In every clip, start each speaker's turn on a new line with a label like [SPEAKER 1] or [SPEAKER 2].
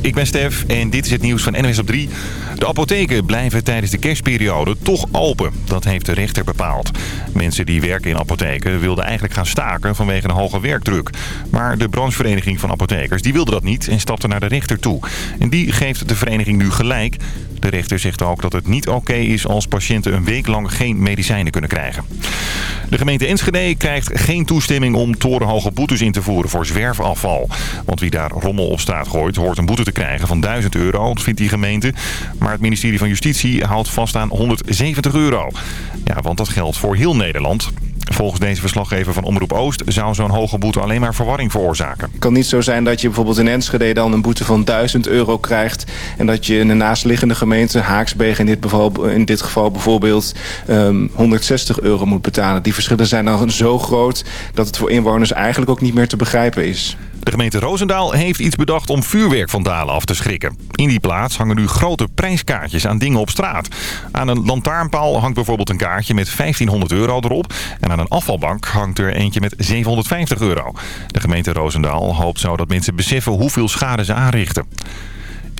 [SPEAKER 1] Ik ben Stef en dit is het nieuws van NWS op 3. De apotheken blijven tijdens de kerstperiode toch open. Dat heeft de rechter bepaald. Mensen die werken in apotheken wilden eigenlijk gaan staken vanwege een hoge werkdruk. Maar de branchevereniging van apothekers die wilde dat niet en stapte naar de rechter toe. En die geeft de vereniging nu gelijk. De rechter zegt ook dat het niet oké is als patiënten een week lang geen medicijnen kunnen krijgen. De gemeente Enschede krijgt geen toestemming om torenhoge boetes in te voeren voor zwerfafval. Want wie daar rommel op straat gooit, hoort een boete te krijgen van 1000 euro, vindt die gemeente. Maar het ministerie van Justitie houdt vast aan 170 euro. Ja, want dat geldt voor heel Nederland. Volgens deze verslaggever van Omroep Oost zou zo'n hoge boete alleen maar verwarring veroorzaken.
[SPEAKER 2] Het kan niet zo zijn dat je bijvoorbeeld in Enschede dan een boete van 1000 euro krijgt... en dat je in de naastliggende gemeente, Haaksberg in dit, geval, in dit geval bijvoorbeeld, 160 ehm, euro moet betalen. Die verschillen zijn dan zo groot dat het voor inwoners eigenlijk ook niet meer te begrijpen is.
[SPEAKER 1] De gemeente Roosendaal heeft iets bedacht om vuurwerkvandalen af te schrikken. In die plaats hangen nu grote prijskaartjes aan dingen op straat. Aan een lantaarnpaal hangt bijvoorbeeld een kaartje met 1500 euro erop. En aan een afvalbank hangt er eentje met 750 euro. De gemeente Roosendaal hoopt zo dat mensen beseffen hoeveel schade ze aanrichten.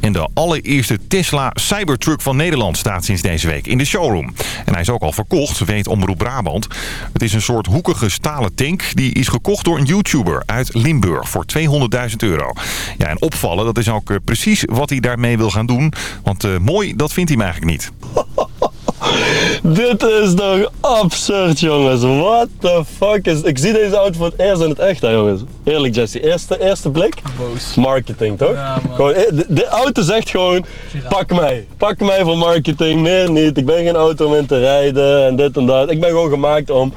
[SPEAKER 1] En de allereerste Tesla Cybertruck van Nederland staat sinds deze week in de showroom. En hij is ook al verkocht, weet Omroep Brabant. Het is een soort hoekige stalen tank. Die is gekocht door een YouTuber uit Limburg voor 200.000 euro. Ja, en opvallen, dat is ook eh, precies wat hij daarmee wil gaan doen. Want uh, mooi, dat vindt hij hem eigenlijk niet.
[SPEAKER 3] Dit is toch absurd, jongens. What the fuck is... Ik zie deze auto voor het eerst in het echt, hè, jongens. Eerlijk, Jesse. Eerste, eerste blik? Boos. Marketing, toch? Ja, gewoon, eh, de, de, auto zegt gewoon, pak mij. Pak mij voor marketing. Meer niet. Ik ben geen auto om in te rijden en dit en dat. Ik ben gewoon gemaakt om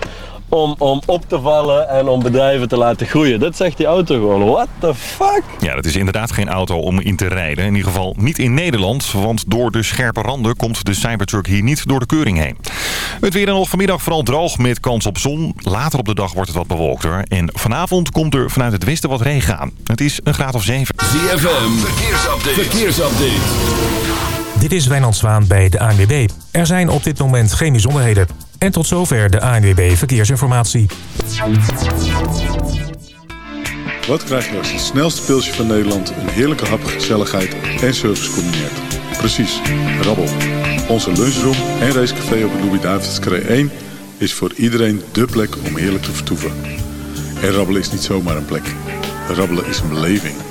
[SPEAKER 3] om, om op te vallen en om bedrijven te laten groeien. Dat zegt die auto gewoon. What the fuck?
[SPEAKER 1] Ja, dat is inderdaad geen auto om in te rijden. In ieder geval niet in Nederland. Want door de scherpe randen komt de Cybertruck hier niet door de keuring heen. Het weer dan nog vanmiddag vooral droog met kans op zon. Later op de dag wordt het wat bewolkter. En vanavond komt er vanuit het westen wat regen aan. Het is een graad of 7.
[SPEAKER 4] ZFM, verkeersupdate. verkeersupdate.
[SPEAKER 5] Dit is Wijnand Zwaan bij de ANWB. Er zijn op dit moment geen bijzonderheden. En tot zover de ANWB Verkeersinformatie.
[SPEAKER 6] Wat krijg je als het snelste pilsje van Nederland... een heerlijke hap, gezelligheid en service combineert? Precies, rabbel. Onze lunchroom en racecafé op de Louis-David's 1... is voor iedereen dé plek om heerlijk te vertoeven. En rabbelen is niet zomaar een plek. Rabbelen is een beleving.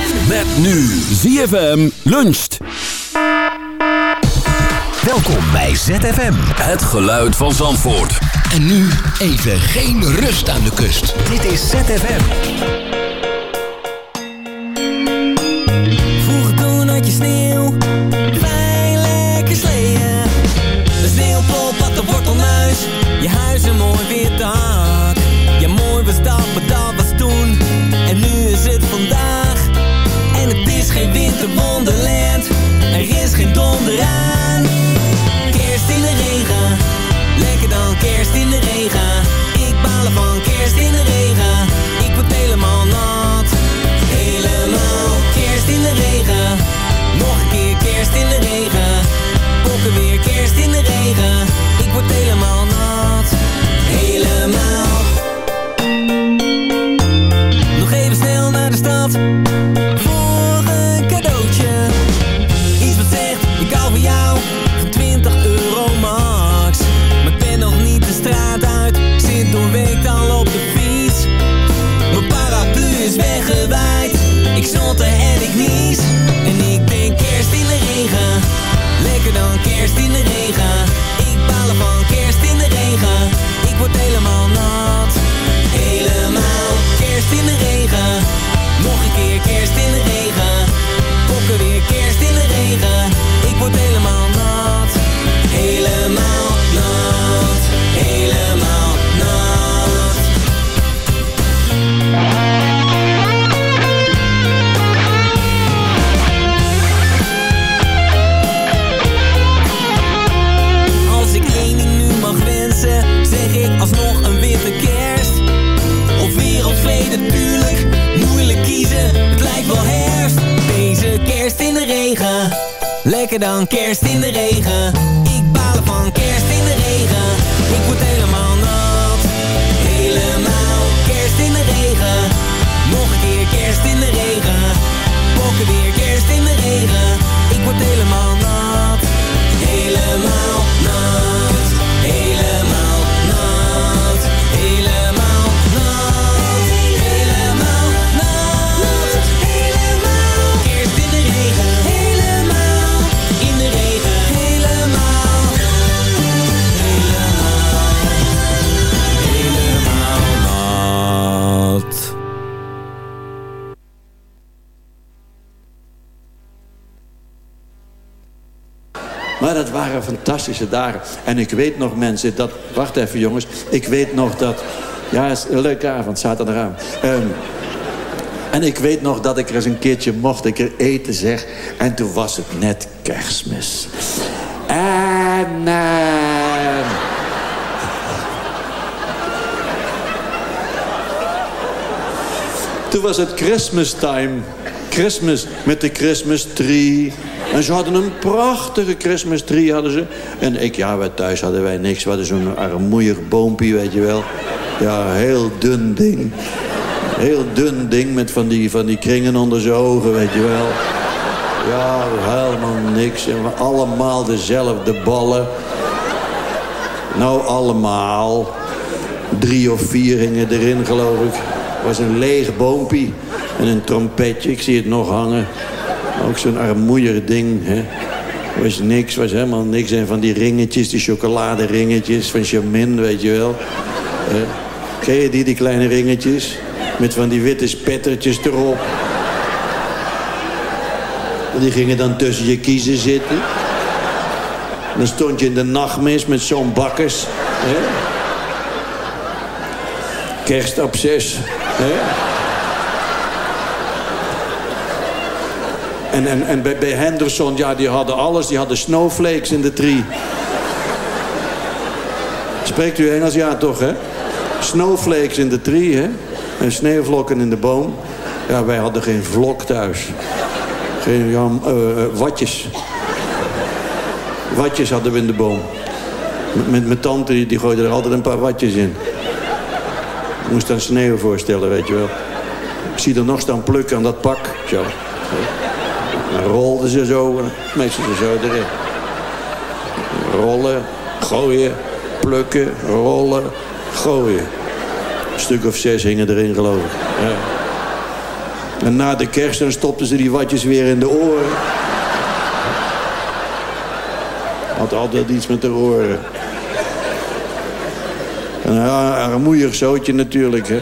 [SPEAKER 4] Met nu ZFM luncht.
[SPEAKER 7] Welkom bij ZFM.
[SPEAKER 4] Het geluid van Zandvoort.
[SPEAKER 7] En nu even geen rust aan de kust. Dit is ZFM.
[SPEAKER 8] Vroeger toen had je sneeuw geen winterwonderland. Er is geen donder aan.
[SPEAKER 9] Waren fantastische dagen. En ik weet nog mensen, dat... Wacht even jongens. Ik weet nog dat... Ja, is een leuke avond, zaterdagavond. Ehm en ik weet nog dat ik er eens een keertje mocht ik er eten zeg. En toen was het net kerstmis. En... ehm, Toen was het Christmas time. Christmas met de Christmas tree. En ze hadden een prachtige Christmas tree, hadden ze. En ik, ja, wij thuis hadden wij niks. We hadden zo'n armoeig boompje, weet je wel. Ja, heel dun ding. Heel dun ding met van die, van die kringen onder zijn ogen, weet je wel. Ja, helemaal niks. En allemaal dezelfde ballen. Nou, allemaal. Drie of vier hingen erin, geloof ik. Het was een leeg boompie. En een trompetje, ik zie het nog hangen. Ook zo'n armoeier ding, hè. Was niks, was helemaal niks. En van die ringetjes, die chocoladeringetjes van Jamin, weet je wel. Eh, ken je die, die kleine ringetjes? Met van die witte spettertjes erop. Die gingen dan tussen je kiezen zitten. Dan stond je in de nachtmis met zo'n bakkers. Hè? Kerstabses. Hè? En, en, en bij, Henderson, ja, die hadden alles. Die hadden snowflakes in de tree. Spreekt u Engels? Ja, toch, hè? Snowflakes in de tree, hè? En sneeuwvlokken in de boom. Ja, wij hadden geen vlok thuis. Geen, ja, eh, eh, watjes. Watjes hadden we in de boom. Met, met mijn tante, die, die gooide er altijd een paar watjes in. Ik moest dan sneeuw voorstellen, weet je wel. Ik zie er nog staan plukken aan dat pak. Zo. Dan rolden ze zo, meestal zo erin. Rollen, gooien, plukken, rollen, gooien. Een stuk of zes hingen erin, geloof ik. Ja. En na de kerst dan stopten ze die watjes weer in de oren. Had altijd iets met de oren. Een moeier zootje natuurlijk, hè.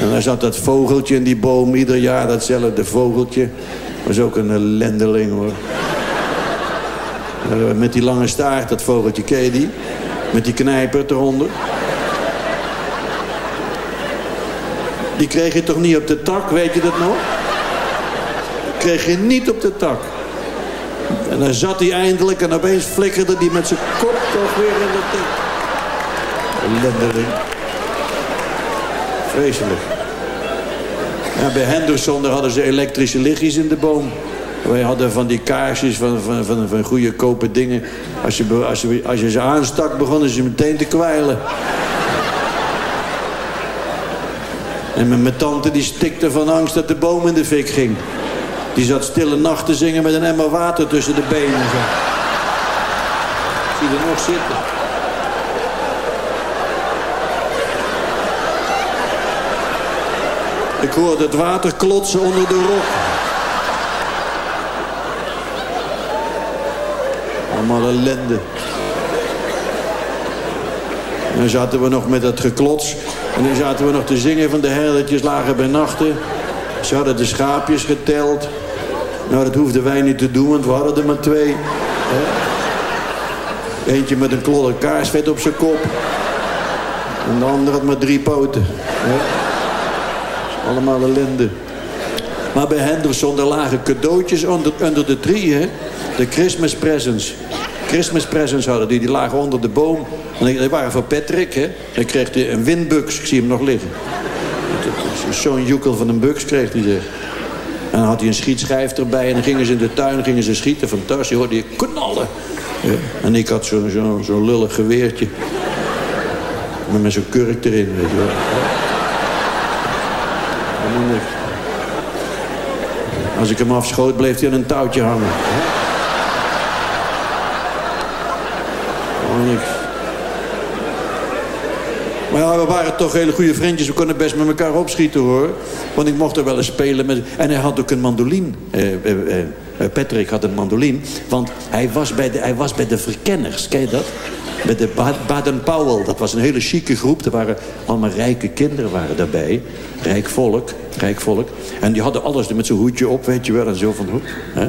[SPEAKER 9] En daar zat dat vogeltje in die boom, ieder jaar datzelfde vogeltje. Was ook een ellendeling, hoor. Eh, Met die lange staart, dat vogeltje, ken je die? Met die knijper eronder. Die kreeg je toch niet op de tak, weet je dat nog? Kreeg je niet op de tak. En dan zat hij eindelijk en opeens flikkerde hij met zijn kop toch weer in de tik. Ellendeling. Vreselijk. Ja, bij Henderson daar hadden ze elektrische lichtjes in de boom. Wij hadden van die kaarsjes van, van, van, goede kopen dingen. Als je, als, je, als je ze aanstak, begonnen ze meteen te kwijlen. En mijn, tante die stikte van angst dat de boom in de fik ging. Die zat stille nacht te zingen met een emmer water tussen de benen. Zie er nog zitten. Ik hoorde het water klotsen onder de rok. Allemaal ellende. En dan zaten we nog met dat geklots. En dan zaten we nog te zingen van de herdertjes lagen bij nachten. Ze hadden de schaapjes geteld. Nou, dat hoefden wij niet te doen, want we hadden er maar twee. Eentje met een klodder kaarsvet op zijn kop. En de ander had maar drie poten. Hè? Allemaal ellende. Maar bij Henderson, daar lagen cadeautjes onder, onder de tree, hè. De Christmas presents. Christmas presents hadden die, die lagen onder de boom. Die waren voor Patrick, hè. Dan kreeg hij een windbuks, ik zie hem nog liggen. Zo'n joekel van een buks kreeg hij, zeg. En dan had hij een schietschijf erbij. En dan gingen ze in de tuin gingen ze schieten. Fantastisch, hoorde je knallen. Ja. En ik had zo'n zo, zo lullig geweertje. Met zo'n kurk erin, weet je wel. Helemaal niks. Als ik hem afschoot, bleef hij aan een touwtje hangen. Helemaal niks. Maar ja, we waren toch hele goede vriendjes. We konden best met elkaar opschieten, hoor. Want ik mocht er wel eens spelen met... En hij had ook een mandolin. Eh, eh, eh, Patrick had een mandolin. Want hij was, bij de, hij was bij de Verkenners. Ken je dat? Bij de Baden-Powell. Dat was een hele chique groep. Er waren allemaal rijke kinderen waren daarbij. Rijk volk. Rijk volk. En die hadden alles met zijn hoedje op, weet je wel. En zo van... Hè?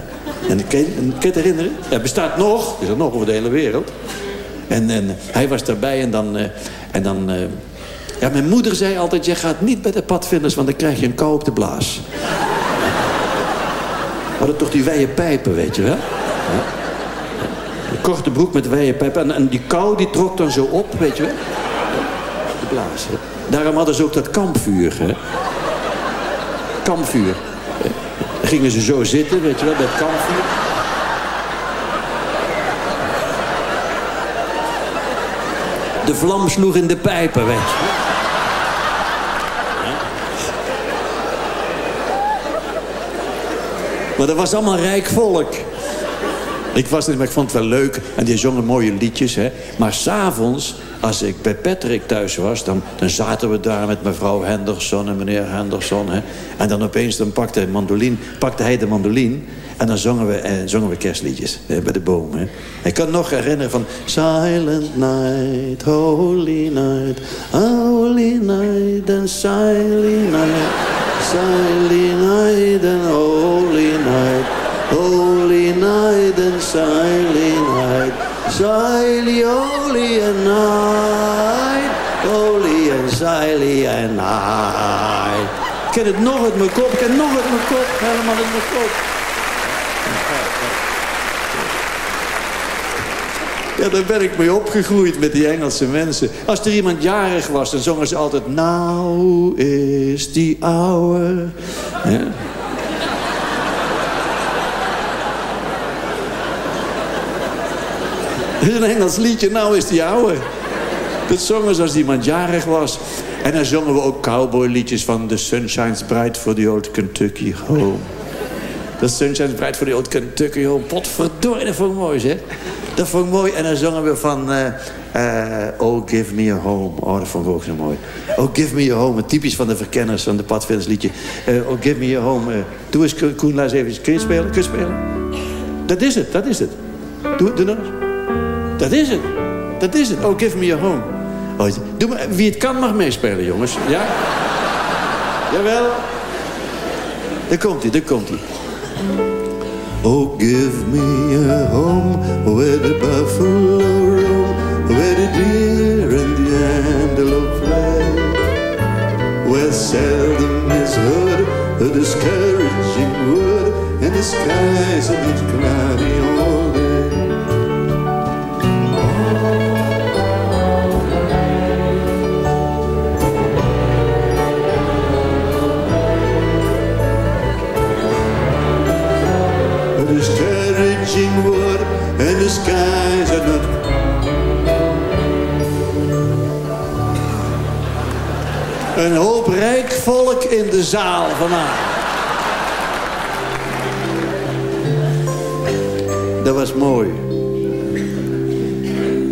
[SPEAKER 9] En kan je, herinneren? Het bestaat nog. Is er nog over de hele wereld. En, en hij was daarbij en dan... Uh, en dan uh, ja, mijn moeder zei altijd... je gaat niet bij de padvinders, want dan krijg je een kou op de blaas. We hadden toch die wijde pijpen, weet je wel? Ja. Een korte broek met wijde pijpen. En, en, die kou die trok dan zo op, weet je wel? De blaas, hè? Daarom hadden ze ook dat kampvuur, hè? Kampvuur. Gingen ze zo zitten, weet je wel, het kampvuur. De vlam sloeg in de pijpen, weet je. Maar dat was allemaal rijk volk. Ik was er, maar ik vond het wel leuk. En die zongen mooie liedjes, hè. Maar s'avonds, als ik bij Patrick thuis was... Dan, zaten we daar met mevrouw Henderson en meneer Henderson, hè. En dan opeens dan pakte, mandolin, pakte hij de mandolin... En dan zongen we, eh, zongen we kerstliedjes bij de boom. Hè. Ik kan nog herinneren van... Silent night, holy night, holy night and silent night. Silent night and holy night, holy and silent night. Silent, holy and night, holy and night. Ik ken het nog uit mijn kop, ik ken het nog uit mijn kop, helemaal uit mijn kop. Ja, daar ben ik mee opgegroeid met die Engelse mensen. Als er iemand jarig was, dan zongen ze altijd... Nou is die ouwe. Ja. Dit is een Engels liedje, nou is die ouwe. Dat zongen ze als iemand jarig was. En dan zongen we ook cowboyliedjes van... The sun shines bright for the old Kentucky home. The sun shines bright for the old Kentucky home. Potverdorie, dat vond ik mooi, zeg. Dat vond ik mooi. En dan zongen we van... Uh, oh, give me a home. Oh, dat vond ik ook zo mooi. Oh, give me a home. Typisch van de verkenners van de Padvinders liedje. Uh, oh, give me a home. doe eens, Koen, laat eens even... Kun je spelen? Spelen? Dat is het, dat is het. Doe, doe nog eens. Dat is het. Dat is het. Oh, give me a home. Oh, doe maar, wie het kan mag meespelen, jongens. Ja? Jawel. Daar komt hij, daar komt hij. Oh, give me a home where the buffalo roam, where the deer and the antelope play, where seldom is heard a discouraging word, and the skies are not cloudy all in de zaal vanavond. Dat was mooi.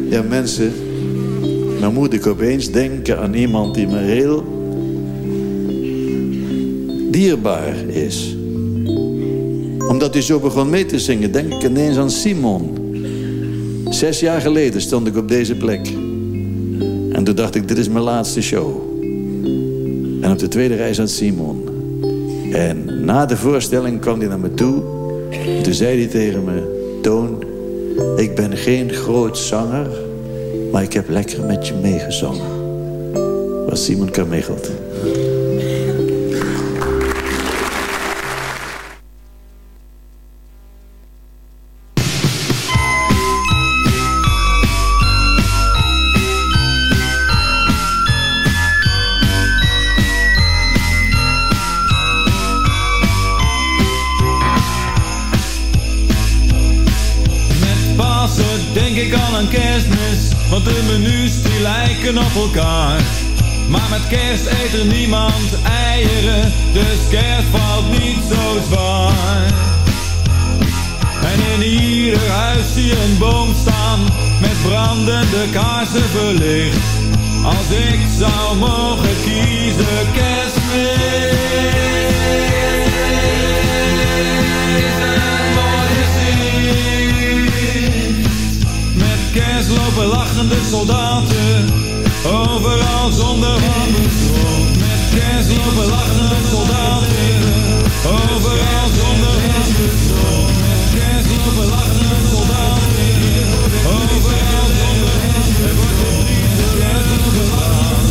[SPEAKER 9] Ja, mensen, dan moet ik opeens denken aan iemand die me heel dierbaar is. Omdat hij zo begon mee te zingen, denk ik ineens aan Simon. Zes jaar geleden stond ik op deze plek. En toen dacht ik, dit is mijn laatste show. De tweede rij zat Simon. En na de voorstelling kwam hij naar me toe. En toen zei hij tegen me... Toon, ik ben geen groot zanger... maar ik heb lekker met je meegezongen. Was Simon Carmichelt.
[SPEAKER 10] Op elkaar. Maar met kerst eet er niemand eieren, dus kerst valt niet zo zwaar. En in ieder huis zie je een boom staan, met brandende kaarsen verlicht. Als ik zou mogen kiezen, kerstmis. kerst lopen lachende soldaten, overal zonder wapenstroom. Met kerst lopen lachende soldaten, overal zonder wapenstroom. Met kerst lopen lachende soldaten, overal zonder Er verdriet, de kerst lopen lachende soldaten,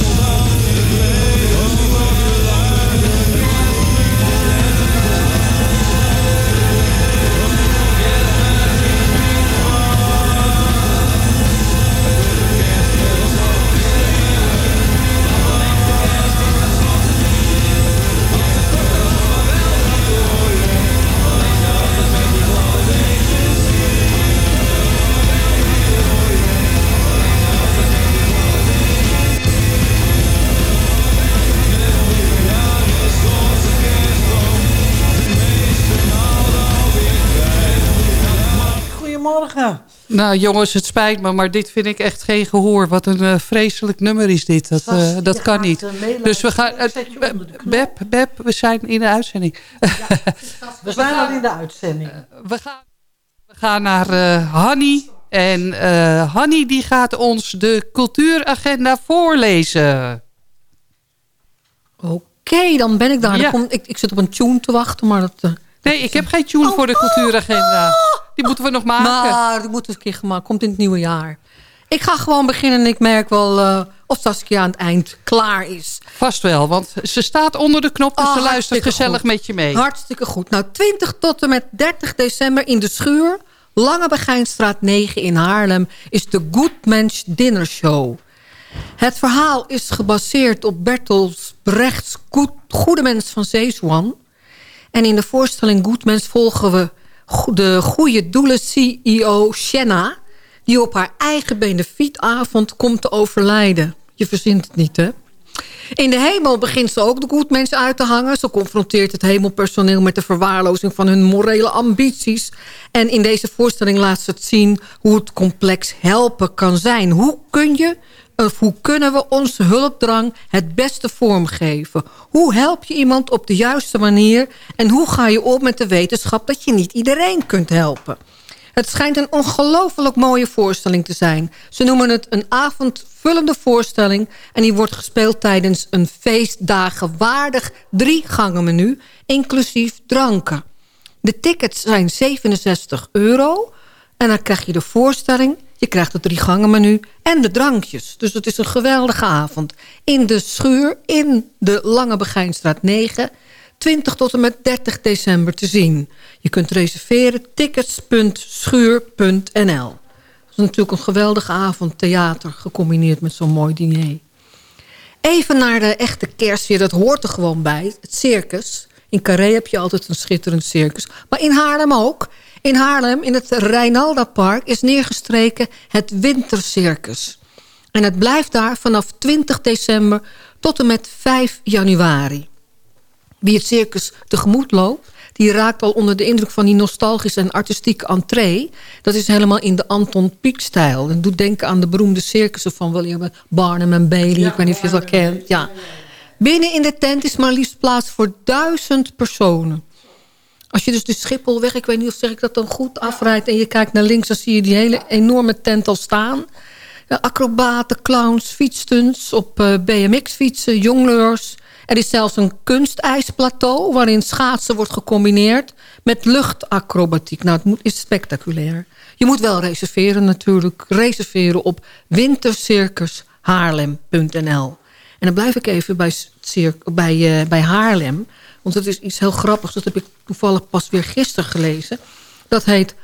[SPEAKER 11] Nou jongens, het spijt me, maar dit vind ik echt geen gehoor. Wat een eh, vreselijk nummer is dit. Dat, eh, dat kan niet. Dus we gaan...
[SPEAKER 12] Knop.
[SPEAKER 11] Beb, Beb, we zijn in de uitzending.
[SPEAKER 12] We zijn al in de uitzending.
[SPEAKER 11] we, gaan, we gaan naar eh Hanny. En eh Hanny die gaat ons de cultuuragenda voorlezen.
[SPEAKER 13] Oké, dan ben ik daar.
[SPEAKER 11] Ja.
[SPEAKER 13] Dan kom- ik, ik zit op een tune te wachten, maar dat... eh,
[SPEAKER 11] Nee, ik heb geen tune voor de cultuuragenda. Die moeten we nog maken.
[SPEAKER 13] Maar die moet eens een keer gemaakt. Komt in het nieuwe jaar. Ik ga gewoon beginnen en ik merk wel eh, of Saskia aan het eind klaar is.
[SPEAKER 11] Vast wel, want ze staat onder de knop, dus ze luistert
[SPEAKER 13] hartstikke
[SPEAKER 11] gezellig
[SPEAKER 13] goed.
[SPEAKER 11] met je mee.
[SPEAKER 13] Hartstikke goed. Nou, 20 tot en met 30 december in de schuur. Lange Begijnstraat 9 in Haarlem is de Good Mensch Dinner Show. Het verhaal is gebaseerd op Bertels Brechts Goed- Goede Mens van Zeeswan. En in de voorstelling Goed Mens volgen we de goede doelen CEO Shanna... die op haar eigen benefietavond komt te overlijden. Je verzint het niet, hè? In de hemel begint ze ook de goedmens uit te hangen. Ze confronteert het hemelpersoneel met de verwaarlozing van hun morele ambities. En in deze voorstelling laat ze het zien hoe het complex helpen kan zijn. Hoe kun je, of hoe kunnen we onze hulpdrang het beste vormgeven? Hoe help je iemand op de juiste manier? En hoe ga je op met de wetenschap dat je niet iedereen kunt helpen? Het schijnt een ongelooflijk mooie voorstelling te zijn. Ze noemen het een avondvullende voorstelling... en die wordt gespeeld tijdens een feestdagen waardig drie gangen menu... inclusief dranken. De tickets zijn 67 euro en dan krijg je de voorstelling... je krijgt het drie gangen menu en de drankjes. Dus het is een geweldige avond. In de schuur in de Lange Begijnstraat 9... 20 tot en met 30 december te zien. Je kunt reserveren tickets.schuur.nl. Dat is natuurlijk een geweldige avond theater... gecombineerd met zo'n mooi diner. Even naar de echte kerstfeer, dat hoort er gewoon bij. Het circus. In Carré heb je altijd een schitterend circus. Maar in Haarlem ook. In Haarlem, in het Reinalda Park, is neergestreken het Wintercircus. En het blijft daar vanaf 20 december tot en met 5 januari. Wie het circus tegemoet loopt... die raakt al onder de indruk van die nostalgische en artistieke entree. Dat is helemaal in de Anton Pieck-stijl. Dat doet denken aan de beroemde circussen van William Barnum en Bailey. Ik weet niet of je dat kent. Ja. Binnen in de tent is maar liefst plaats voor duizend personen. Als je dus de Schipholweg, ik weet niet of zeg ik dat dan goed, afrijdt... en je kijkt naar links, dan zie je die hele enorme tent al staan. Acrobaten, clowns, fietsstunts op eh, BMX-fietsen, jongleurs. Er is zelfs een kunstijsplateau... waarin schaatsen wordt gecombineerd met luchtacrobatiek. Nou, het is spectaculair. Je moet wel reserveren natuurlijk. Reserveren op wintercircushaarlem.nl. En dan blijf ik even bij, bij, eh, bij Haarlem. Want dat is iets heel grappigs. Dat heb ik toevallig pas weer gisteren gelezen. Dat heet...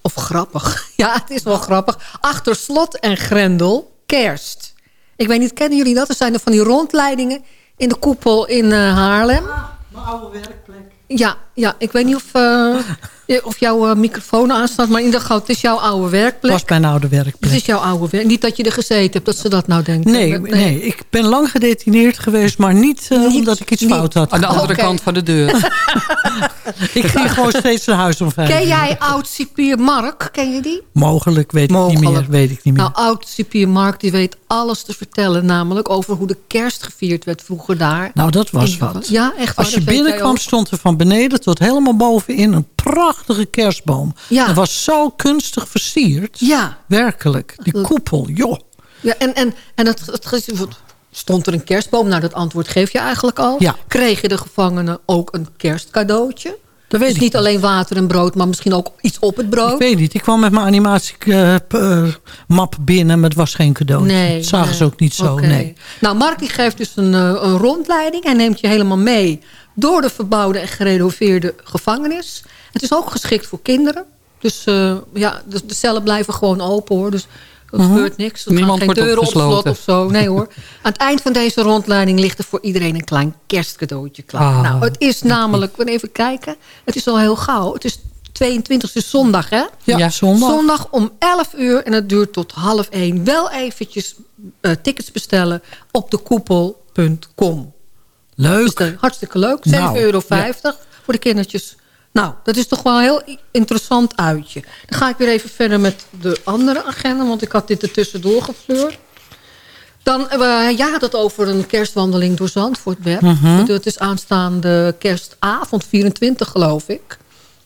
[SPEAKER 13] Of grappig. Ja, het is wel grappig. Achter slot en grendel, kerst. Ik weet niet, kennen jullie dat? Er zijn er van die rondleidingen in de koepel in eh, Haarlem.
[SPEAKER 12] Mijn oude werkplek.
[SPEAKER 13] Ja, ja, ik weet niet of... eh, of jouw eh, microfoon aanstaat. Maar in ieder geval, het is jouw oude werkplek.
[SPEAKER 12] was mijn oude werkplek.
[SPEAKER 13] Het is jouw oude werk. Niet dat je er gezeten hebt, dat ze dat nou denken.
[SPEAKER 12] Nee, nee. ik ben lang gedetineerd geweest, maar niet, eh, omdat ik iets fout had.
[SPEAKER 11] Aan de andere kant van de deur.
[SPEAKER 12] Ik ging gewoon steeds naar huis om vijf
[SPEAKER 13] Ken jij oud-cipier Mark? Ken je die?
[SPEAKER 12] Mogelijk, weet ik niet meer. Weet ik niet meer.
[SPEAKER 13] Nou, oud-cipier Mark die weet alles te vertellen. Namelijk over hoe de kerst gevierd werd vroeger daar.
[SPEAKER 12] Nou, dat was wat.
[SPEAKER 13] Ja, echt waar,
[SPEAKER 12] Als je binnenkwam, stond er van beneden tot helemaal bovenin een prachtige kerstboom.
[SPEAKER 13] Ja.
[SPEAKER 12] Dat was zo kunstig versierd.
[SPEAKER 13] Ja.
[SPEAKER 12] Werkelijk. Die koepel, joh.
[SPEAKER 13] Ja, en, en, en het, het, stond er een kerstboom? Nou, dat antwoord geef je eigenlijk al.
[SPEAKER 12] Ja.
[SPEAKER 13] Kregen de gevangenen ook een kerstcadeautje?
[SPEAKER 12] Dat weet
[SPEAKER 13] dus niet alleen water en brood, maar misschien ook iets op het brood?
[SPEAKER 12] Ik weet niet. Ik kwam met mijn animatiemap binnen, maar het was geen cadeautje.
[SPEAKER 13] Nee,
[SPEAKER 12] dat zagen
[SPEAKER 13] nee.
[SPEAKER 12] ze ook niet zo, nee.
[SPEAKER 13] Nou, Mark die geeft dus een, eh, een rondleiding. Hij neemt je helemaal mee door de verbouwde en gerenoveerde gevangenis. Het is ook geschikt voor kinderen. Dus eh, ja, de, de cellen blijven gewoon open hoor. Dus er
[SPEAKER 11] Mhm.
[SPEAKER 13] gebeurt niks. Er
[SPEAKER 11] Niemand
[SPEAKER 13] gaan geen
[SPEAKER 11] wordt
[SPEAKER 13] deuren op slot of zo. Nee hoor. Aan het eind van deze rondleiding ligt er voor iedereen een klein kerstcadeautje klaar.
[SPEAKER 11] Ah.
[SPEAKER 13] Nou, het is namelijk, we gaan even kijken. Het is al heel gauw. Het is 22 e zondag hè?
[SPEAKER 12] Ja,
[SPEAKER 11] Ja.
[SPEAKER 12] zondag.
[SPEAKER 13] Zondag om 11 uur en het duurt tot half 1. Wel eventjes eh, tickets bestellen op dekoepel.com.
[SPEAKER 12] Leuk.
[SPEAKER 13] Dus, eh, hartstikke leuk. 7,50
[SPEAKER 12] Nou,
[SPEAKER 13] euro voor de kindertjes. Nou, dat is toch wel een heel interessant uitje. Dan ga ik weer even verder met de andere agenda. Want ik had dit er tussendoor gefleurd. Dan, eh jij had het over een kerstwandeling door Zandvoort, Bert.
[SPEAKER 12] Mhm.
[SPEAKER 13] Het is aanstaande kerstavond, 24 geloof ik.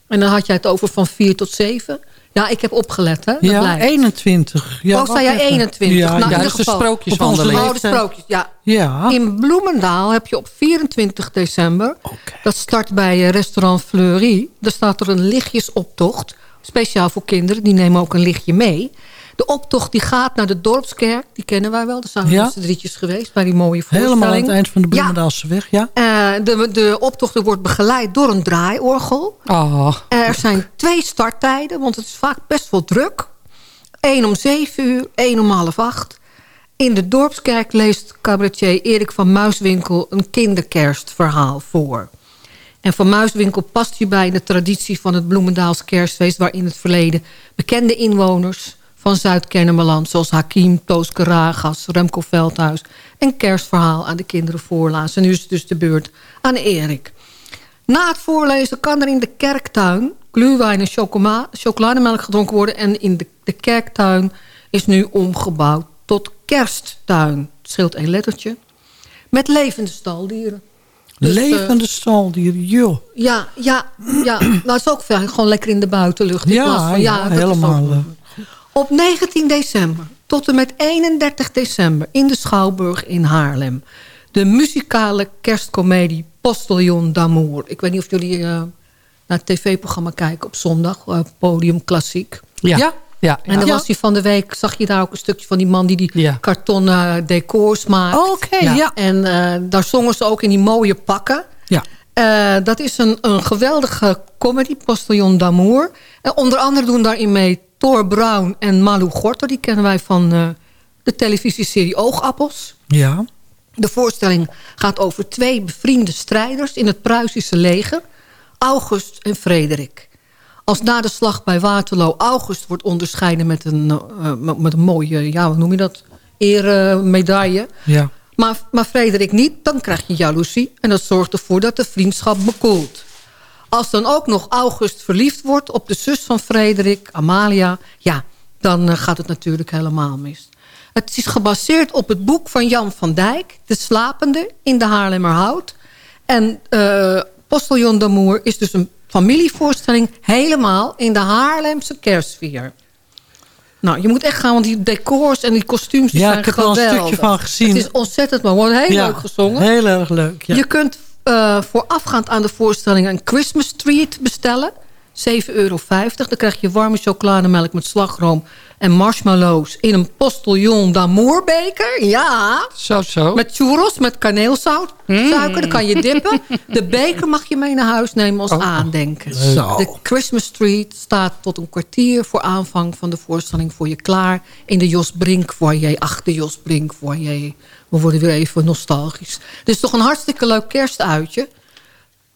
[SPEAKER 13] En dan had jij het over van 4 tot 7. Ja, ik heb opgelet, hè? Dat
[SPEAKER 12] Ja,
[SPEAKER 13] blijkt.
[SPEAKER 12] 21. Ja,
[SPEAKER 13] oh, sta jij
[SPEAKER 12] even.
[SPEAKER 13] 21?
[SPEAKER 12] Ja,
[SPEAKER 13] nou, ieder
[SPEAKER 11] is de sprookjeswandeling.
[SPEAKER 13] Oh, de sprookjes, ja.
[SPEAKER 12] Ja.
[SPEAKER 13] In Bloemendaal heb je op 24 december... dat start bij eh, restaurant Fleury. Daar staat er een lichtjesoptocht. Speciaal voor kinderen, die nemen ook een lichtje mee. De optocht die gaat naar de Dorpskerk. Die kennen wij wel, daar zijn we
[SPEAKER 12] Ja.
[SPEAKER 13] met z'n drietjes geweest... bij die mooie voorstelling.
[SPEAKER 12] Helemaal aan het eind van de
[SPEAKER 13] Ja.
[SPEAKER 12] Bloemendaalse weg, ja.
[SPEAKER 13] Eh, de, de optocht wordt begeleid door een draaiorgel.
[SPEAKER 11] Oh,
[SPEAKER 13] Er zijn twee starttijden, want het is vaak best wel druk. Eén om zeven uur, één om half acht. In de Dorpskerk leest cabaretier Erik van Muiswinkel... een kinderkerstverhaal voor. En Van Muiswinkel past hierbij de traditie van het Bloemendaals kerstfeest... waar in het verleden bekende inwoners van Zuid-Kennemerland... zoals Hakim, Toos Karagas, Remco Veldhuis... een kerstverhaal aan de kinderen voorlazen. En nu is het dus de beurt aan Erik. Na het voorlezen kan er in de kerktuin gluwijn en chocoma- chocolademelk gedronken worden. En in de, de kerktuin is nu omgebouwd tot kersttuin. Het scheelt één lettertje. Met levende staldieren. Dus, eh,
[SPEAKER 12] Levende staldieren, joh.
[SPEAKER 13] ja, ja, ja. Nou, is ook. Gewoon lekker in de buitenlucht.
[SPEAKER 12] Ja,
[SPEAKER 13] van-
[SPEAKER 12] ja, helemaal.
[SPEAKER 13] ook-
[SPEAKER 12] eh,
[SPEAKER 13] op 19 december tot en met 31 december in de Schouwburg in Haarlem. De muzikale kerstcomedie Postillon d'Amour. Ik weet niet of jullie eh, naar het tv-programma kijken op zondag. eh, Podium Klassiek.
[SPEAKER 11] ja.
[SPEAKER 12] Ja.
[SPEAKER 11] Ja,
[SPEAKER 13] En dan was hij van de week, zag je daar ook een stukje van die man die die
[SPEAKER 11] Ja.
[SPEAKER 13] kartonnen decors maakt.
[SPEAKER 12] Oké, ja.
[SPEAKER 13] En eh, daar zongen ze ook in die mooie pakken.
[SPEAKER 12] Ja.
[SPEAKER 13] Dat is een, een geweldige comedy, Postillon d'Amour. En onder andere doen daarin mee Thor Brown en Malou Gorter. Die kennen wij van eh, de televisieserie Oogappels.
[SPEAKER 12] Ja.
[SPEAKER 13] De voorstelling gaat over twee bevriende strijders in het Pruisische leger. August en Frederik. Als na de slag bij Waterloo August wordt onderscheiden met een, eh, met een mooie, ja, hoe noem je dat, eremedaille.
[SPEAKER 12] Ja.
[SPEAKER 13] Maar, maar Frederik niet, dan krijg je jaloezie. En dat zorgt ervoor dat de vriendschap bekoelt. Als dan ook nog August verliefd wordt op de zus van Frederik, Amalia... ja, dan eh, gaat het natuurlijk helemaal mis. Het is gebaseerd op het boek van Jan van Dijk... De Slapende in de Haarlemmerhout. En eh Postillon d'Amour is dus een familievoorstelling... helemaal in de Haarlemse kerstsfeer. Nou, je moet echt gaan, want die decors en die kostuums
[SPEAKER 12] Ja,
[SPEAKER 13] zijn
[SPEAKER 12] ik heb er al een
[SPEAKER 13] geweldig.
[SPEAKER 12] stukje van gezien.
[SPEAKER 13] Het is ontzettend mooi. Wordt heel
[SPEAKER 12] Ja,
[SPEAKER 13] leuk gezongen.
[SPEAKER 12] Heel erg leuk, ja.
[SPEAKER 13] Je kunt eh, voorafgaand aan de voorstelling een Christmas treat bestellen. 7,50 euro. Dan krijg je warme chocolademelk met slagroom en marshmallows... in een postillon d'amour beker. Ja.
[SPEAKER 11] Zo, zo.
[SPEAKER 13] Met churros, met kaneelzout, suiker. Dan kan je dippen. De beker mag je mee naar huis nemen als aandenken.
[SPEAKER 12] Zo.
[SPEAKER 13] De Christmas treat staat tot een kwartier voor aanvang van de voorstelling voor je klaar. In de Jos Brink foyer, achter Jos Brink foyer. We worden weer even nostalgisch. Dit is toch een hartstikke leuk kerstuitje.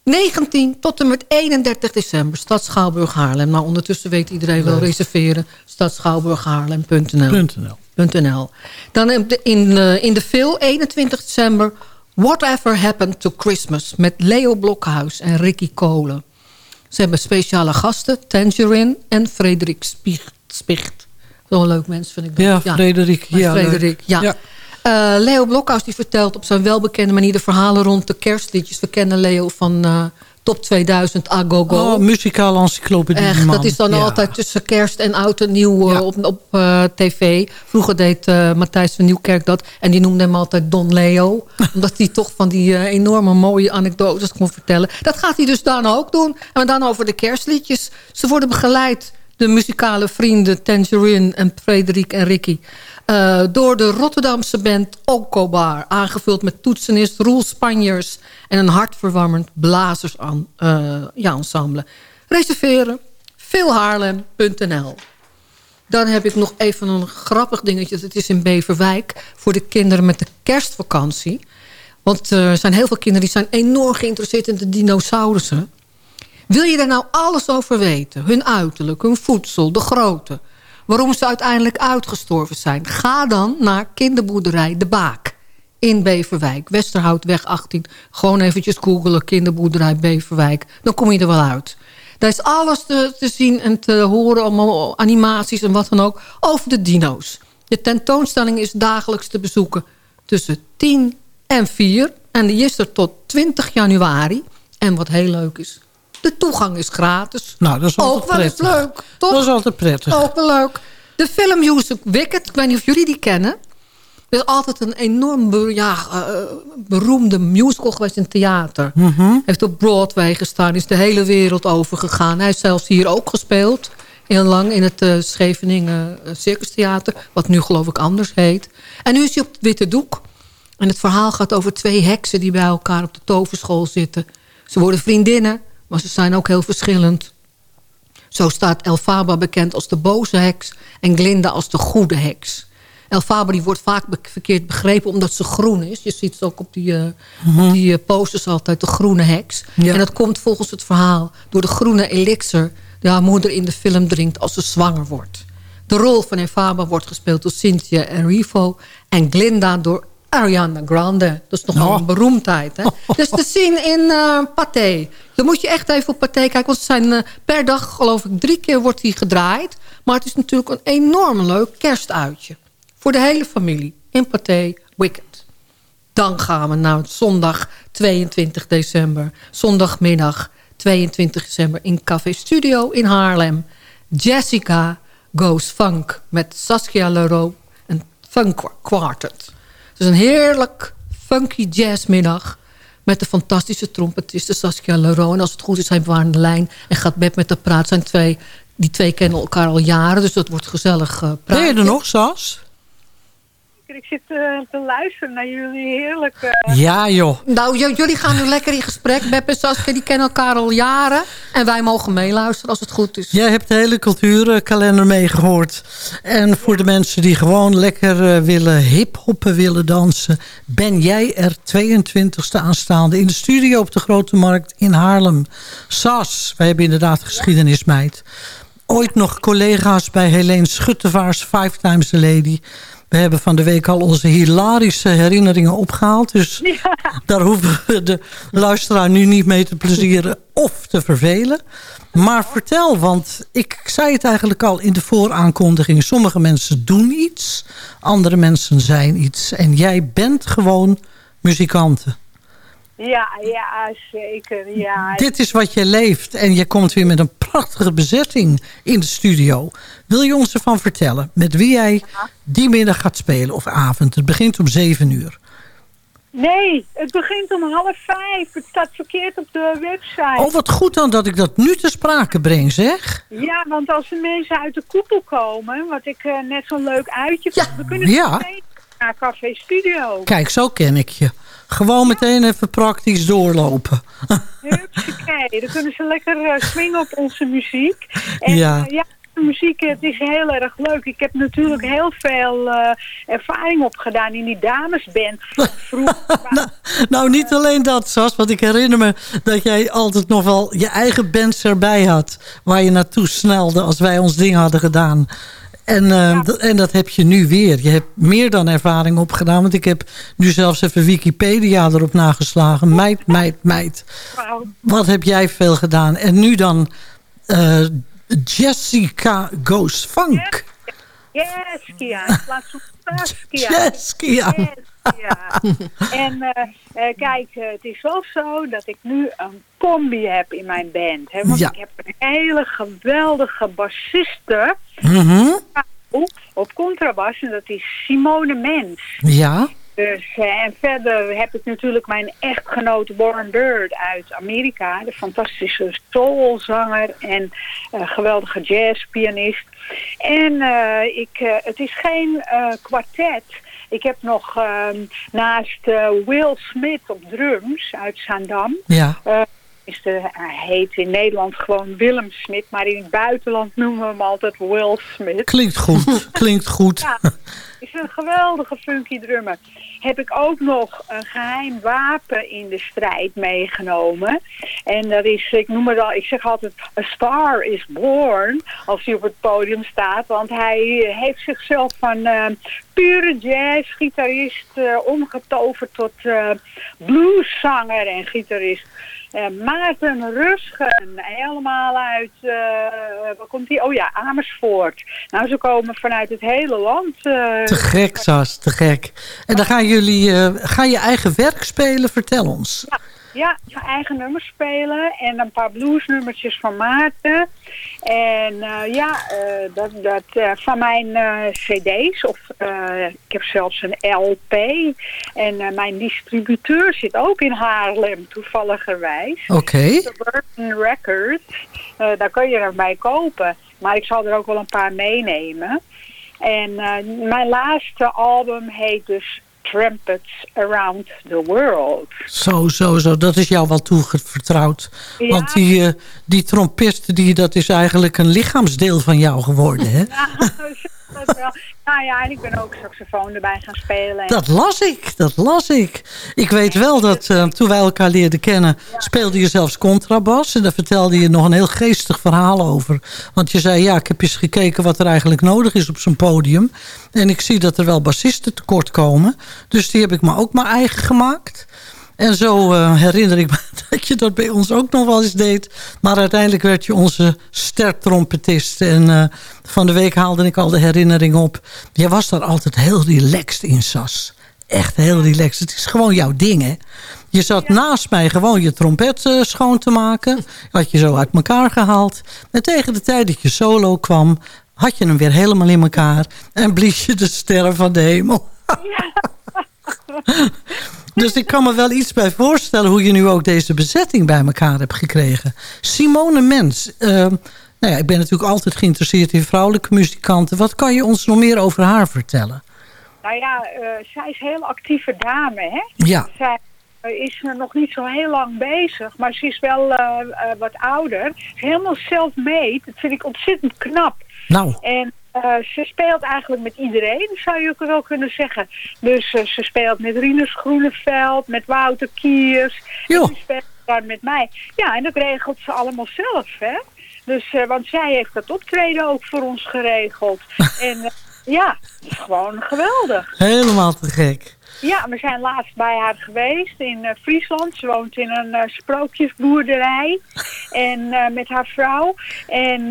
[SPEAKER 13] 19 tot en met 31 december. Stad Schouwburg Haarlem. Nou, ondertussen weet iedereen wel reserveren. Stadschouwburghaarlem.nl .nl. Dan in eh, in de film 21 december... Whatever Happened to Christmas... met Leo Blokhuis en Ricky Kolen. Ze hebben speciale gasten, Tangerine en Frederik Spicht. Spicht. Zo'n leuk mens vind ik. dat.
[SPEAKER 12] Ja, Frederik. Ja,
[SPEAKER 13] Frederik. Ja. Eh, Leo Blokhuis die vertelt op zijn welbekende manier... de verhalen rond de kerstliedjes. We kennen Leo van eh, Top 2000 A Go Go.
[SPEAKER 12] Oh, muzikale encyclopedie.
[SPEAKER 13] Echt,
[SPEAKER 12] man.
[SPEAKER 13] dat is dan
[SPEAKER 12] Ja.
[SPEAKER 13] altijd tussen kerst en oud en nieuw eh, op, op tv. Vroeger deed Matthijs van Nieuwkerk dat. En die noemde hem altijd Don Leo. omdat hij toch van die enorme mooie anekdotes kon vertellen. Dat gaat hij dus dan ook doen. En dan over de kerstliedjes. Ze worden begeleid, de muzikale vrienden Tangerine en Frederik en Ricky... eh, door de Rotterdamse band Okobar. Aangevuld met toetsenist Roel Spanjers... en een hartverwarmend blazers aan, eh, ja. Reserveren veelhaarlem.nl Dan heb ik nog even een grappig dingetje. Het is in Beverwijk voor de kinderen met de kerstvakantie. Want eh, er zijn heel veel kinderen die zijn enorm geïnteresseerd in de dinosaurussen. Wil je daar nou alles over weten? Hun uiterlijk, hun voedsel, de grootte. Waarom ze uiteindelijk uitgestorven zijn? Ga dan naar kinderboerderij De Baak in Beverwijk. Westerhoutweg 18. Gewoon eventjes googelen kinderboerderij Beverwijk. Dan kom je er wel uit. Daar is alles te, zien en te horen, allemaal animaties en wat dan ook, over de dino's. De tentoonstelling is dagelijks te bezoeken tussen 10 en 4. En die is er tot 20 januari. En wat heel leuk is, de toegang is gratis.
[SPEAKER 12] Nou, dat is altijd
[SPEAKER 13] Ook wel eens leuk, toch?
[SPEAKER 12] Dat is altijd prettig.
[SPEAKER 13] Ook wel leuk. De filmmusic Wicked, ik weet niet of jullie die kennen. Er is altijd een enorm ja, eh, beroemde musical geweest in het theater.
[SPEAKER 12] Mhm.
[SPEAKER 13] Heeft op Broadway gestaan, is de hele wereld over gegaan. Hij heeft zelfs hier ook gespeeld. Heel lang in het eh, Scheveningen eh, Circus Theater. Wat nu geloof ik anders heet. En nu is hij op het witte doek. En het verhaal gaat over twee heksen die bij elkaar op de toverschool zitten. Ze worden vriendinnen, maar ze zijn ook heel verschillend. Zo staat Elfaba bekend als de boze heks en Glinda als de goede heks. Elfaba die wordt vaak be- verkeerd begrepen omdat ze groen is. Je ziet ze ook op die, eh, op die eh, posters altijd, de groene heks.
[SPEAKER 12] Ja.
[SPEAKER 13] En dat komt volgens het verhaal door de groene elixir... die haar moeder in de film drinkt als ze zwanger wordt. De rol van Elfaba wordt gespeeld door Cynthia Erivo... en Glinda door Ariana Grande. Dat is nogal
[SPEAKER 12] Oh.
[SPEAKER 13] een beroemdheid. Hè? dus te zien in eh Pathé. Dan moet je echt even op Pathé kijken. Want ze zijn eh, per dag, geloof ik, drie keer wordt die gedraaid. Maar het is natuurlijk een enorm leuk kerstuitje. Voor de hele familie. In Pathé, Wicked. Dan gaan we naar zondag 22 december. Zondagmiddag 22 december in Café Studio in Haarlem. Jessica Goes Funk met Saskia Leroux en Funk Quartet. Is een heerlijk funky jazzmiddag met de fantastische trompetiste Saskia Leroux. En als het goed is, zijn de lijn en gaat met haar praat. Zijn twee, die twee kennen elkaar al jaren, dus dat wordt gezellig uh,
[SPEAKER 12] Ben je er nog, Sas?
[SPEAKER 14] Ik zit eh, te luisteren naar jullie heerlijke...
[SPEAKER 12] Ja, joh.
[SPEAKER 13] Nou, jullie gaan nu lekker in gesprek. Beb en Saskia, die kennen elkaar al jaren. En wij mogen meeluisteren als het goed is.
[SPEAKER 12] Jij hebt de hele cultuurkalender meegehoord. En voor de mensen die gewoon lekker eh, willen hiphoppen, willen dansen... ben jij er 22e aanstaande in de studio op de Grote Markt in Haarlem. Sas, wij hebben inderdaad geschiedenismeid. Ooit nog collega's bij Helene Schuttevaars, Five Times the Lady... We hebben van de week al onze hilarische herinneringen opgehaald. Dus daar hoeven we de luisteraar nu niet mee te plezieren of te vervelen. Maar vertel, want ik zei het eigenlijk al in de vooraankondiging. Sommige mensen doen iets, andere mensen zijn iets. En jij bent gewoon muzikante.
[SPEAKER 14] Ja, ja, zeker. Ja.
[SPEAKER 12] Dit is wat je leeft en je komt weer met een prachtige bezetting in de studio. Wil je ons ervan vertellen met wie jij die middag gaat spelen of avond? Het begint om zeven uur.
[SPEAKER 14] Nee, het begint om half vijf. Het staat verkeerd op de website.
[SPEAKER 12] Oh, wat goed dan dat ik dat nu te sprake breng, zeg.
[SPEAKER 14] Ja, want als de mensen uit de koepel komen, wat ik eh, net zo'n leuk uitje vond, dan kunnen
[SPEAKER 12] Ja.
[SPEAKER 14] naar Café Studio.
[SPEAKER 12] Kijk, zo ken ik je. Gewoon meteen even praktisch doorlopen.
[SPEAKER 14] Hupsakee, dan kunnen ze lekker eh, swingen op onze muziek. En
[SPEAKER 12] Ja.
[SPEAKER 14] eh, ja, muziek, het is heel erg leuk. Ik heb natuurlijk heel veel uh, ervaring opgedaan in die damesband.
[SPEAKER 12] nou, nou, niet alleen dat, Sas. Want ik herinner me dat jij altijd nog wel je eigen bands erbij had. Waar je naartoe snelde als wij ons ding hadden gedaan. En, uh, en dat heb je nu weer. Je hebt meer dan ervaring opgedaan. Want ik heb nu zelfs even Wikipedia erop nageslagen. Meid, meid, meid. Wat heb jij veel gedaan? En nu dan uh, Jessica Goes Funk.
[SPEAKER 14] Jessica, in plaats
[SPEAKER 12] Jessica.
[SPEAKER 14] en uh, kijk, het is wel zo dat ik nu een combi heb in mijn band. Hè? Want ik heb een hele geweldige bassiste.
[SPEAKER 12] Mm
[SPEAKER 14] Op contrabas en dat is Simone Mens.
[SPEAKER 12] Ja.
[SPEAKER 14] Dus, en verder heb ik natuurlijk mijn echtgenoot Warren Bird uit Amerika. De fantastische soulzanger en uh, geweldige jazzpianist. En uh, ik, uh, het is geen kwartet. Ik heb nog ehm, naast Will Smith op drums uit Zaandam...
[SPEAKER 12] Ja
[SPEAKER 14] is de, hij heet in Nederland gewoon Willem Smit, maar in het buitenland noemen we hem altijd Will Smith.
[SPEAKER 12] Klinkt goed, klinkt goed.
[SPEAKER 14] Ja, is een geweldige funky drummer. Heb ik ook nog een geheim wapen in de strijd meegenomen. En dat is, ik noem het al, ik zeg altijd, a star is born, als hij op het podium staat. Want hij heeft zichzelf van uh, pure jazz-gitarist uh, omgetoverd tot uh, blueszanger en gitarist. Maarten Rusgen, helemaal uit, uh, waar komt hij? Oh ja, Amersfoort. Nou, ze komen vanuit het hele land.
[SPEAKER 12] Te gek, Sas, te gek. En dan gaan jullie, ga je eigen werk spelen? Vertel ons.
[SPEAKER 14] Ja. Ja, mijn eigen nummers spelen en een paar bluesnummertjes van Maarten. En uh, ja, uh, dat, dat, uh, van mijn cd's, of ik heb zelfs een LP. En mijn distributeur zit ook in Haarlem, toevalligerwijs.
[SPEAKER 12] Oké. Okay.
[SPEAKER 14] Burton Records, daar kun je erbij kopen. Maar ik zal er ook wel een paar meenemen. En mijn laatste album heet dus Trumpets Around the World.
[SPEAKER 12] Zo, zo, zo. Dat is jou wel toevertrouwd. Ja. Want die, uh, die trompist, die, dat is eigenlijk een lichaamsdeel van jou geworden, hè?
[SPEAKER 14] Ja, Nou ja, en ik ben ook saxofoon erbij gaan spelen.
[SPEAKER 12] Dat las ik, dat las ik. Ik weet wel dat uh, toen wij elkaar leerden kennen... speelde je zelfs contrabas. En daar vertelde je nog een heel geestig verhaal over. Want je zei, ja, ik heb eens gekeken wat er eigenlijk nodig is op zo'n podium. En ik zie dat er wel bassisten tekort komen. Dus die heb ik me ook maar eigen gemaakt. En zo uh, herinner ik me dat je dat bij ons ook nog wel eens deed. Maar uiteindelijk werd je onze stertrompetist. En uh, van de week haalde ik al de herinnering op. Jij was daar altijd heel relaxed in, Sas. Echt heel relaxed. Het is gewoon jouw ding, hè? Je zat naast mij gewoon je trompet uh, schoon te maken. Had je zo uit elkaar gehaald. En tegen de tijd dat je solo kwam... had je hem weer helemaal in elkaar. En blies je de sterren van de hemel. Ja. Dus ik kan me wel iets bij voorstellen hoe je nu ook deze bezetting bij elkaar hebt gekregen. Simone Mens, uh, nou ja, ik ben natuurlijk altijd geïnteresseerd in vrouwelijke muzikanten. Wat kan je ons nog meer over haar vertellen?
[SPEAKER 14] Nou ja, uh, zij is een heel actieve dame, hè?
[SPEAKER 12] Ja.
[SPEAKER 14] Zij is nog niet zo heel lang bezig, maar ze is wel uh, wat ouder. Ze is helemaal self-made. Dat vind ik ontzettend knap.
[SPEAKER 12] Nou.
[SPEAKER 14] En uh, ze speelt eigenlijk met iedereen, zou je ook wel kunnen zeggen. Dus uh, ze speelt met Rinus Groeneveld, met Wouter Kiers.
[SPEAKER 12] Jo.
[SPEAKER 14] ze speelt dan met mij. Ja, en dat regelt ze allemaal zelf, hè. Dus, uh, want zij heeft dat optreden ook voor ons geregeld. en ja, het is gewoon geweldig.
[SPEAKER 12] Helemaal te gek.
[SPEAKER 14] Ja, we zijn laatst bij haar geweest in uh, Friesland. Ze woont in een uh, sprookjesboerderij en uh, met haar vrouw. En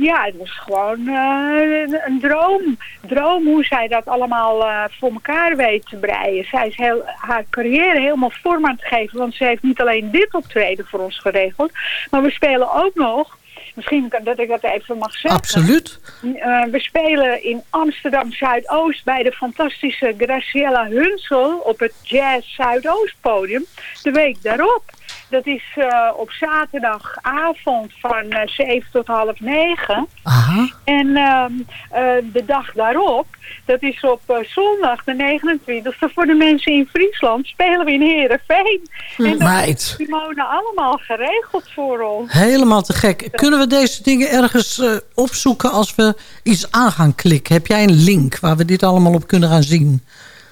[SPEAKER 14] ja, het was gewoon een droom. Droom hoe zij dat allemaal voor elkaar weet te breien. Zij is heel, haar carrière helemaal vorm aan het geven. Want ze heeft niet alleen dit optreden voor ons geregeld. Maar we spelen ook nog Misschien dat ik dat even mag zeggen.
[SPEAKER 12] Absoluut.
[SPEAKER 14] Uh, we spelen in Amsterdam Zuidoost bij de fantastische Graciela Hunsel op het Jazz Zuidoost podium de week daarop. Dat is eh, op zaterdagavond van uh, 7 tot half 9.
[SPEAKER 12] Aha.
[SPEAKER 14] En ehm, eh, de dag daarop, dat is op eh, zondag de 29e, voor de mensen in Friesland, spelen we in Heerenveen. En dat Simone allemaal geregeld voor ons.
[SPEAKER 12] Helemaal te gek. Kunnen we deze dingen ergens eh, opzoeken als we iets aan gaan klikken? Heb jij een link waar we dit allemaal op kunnen gaan zien?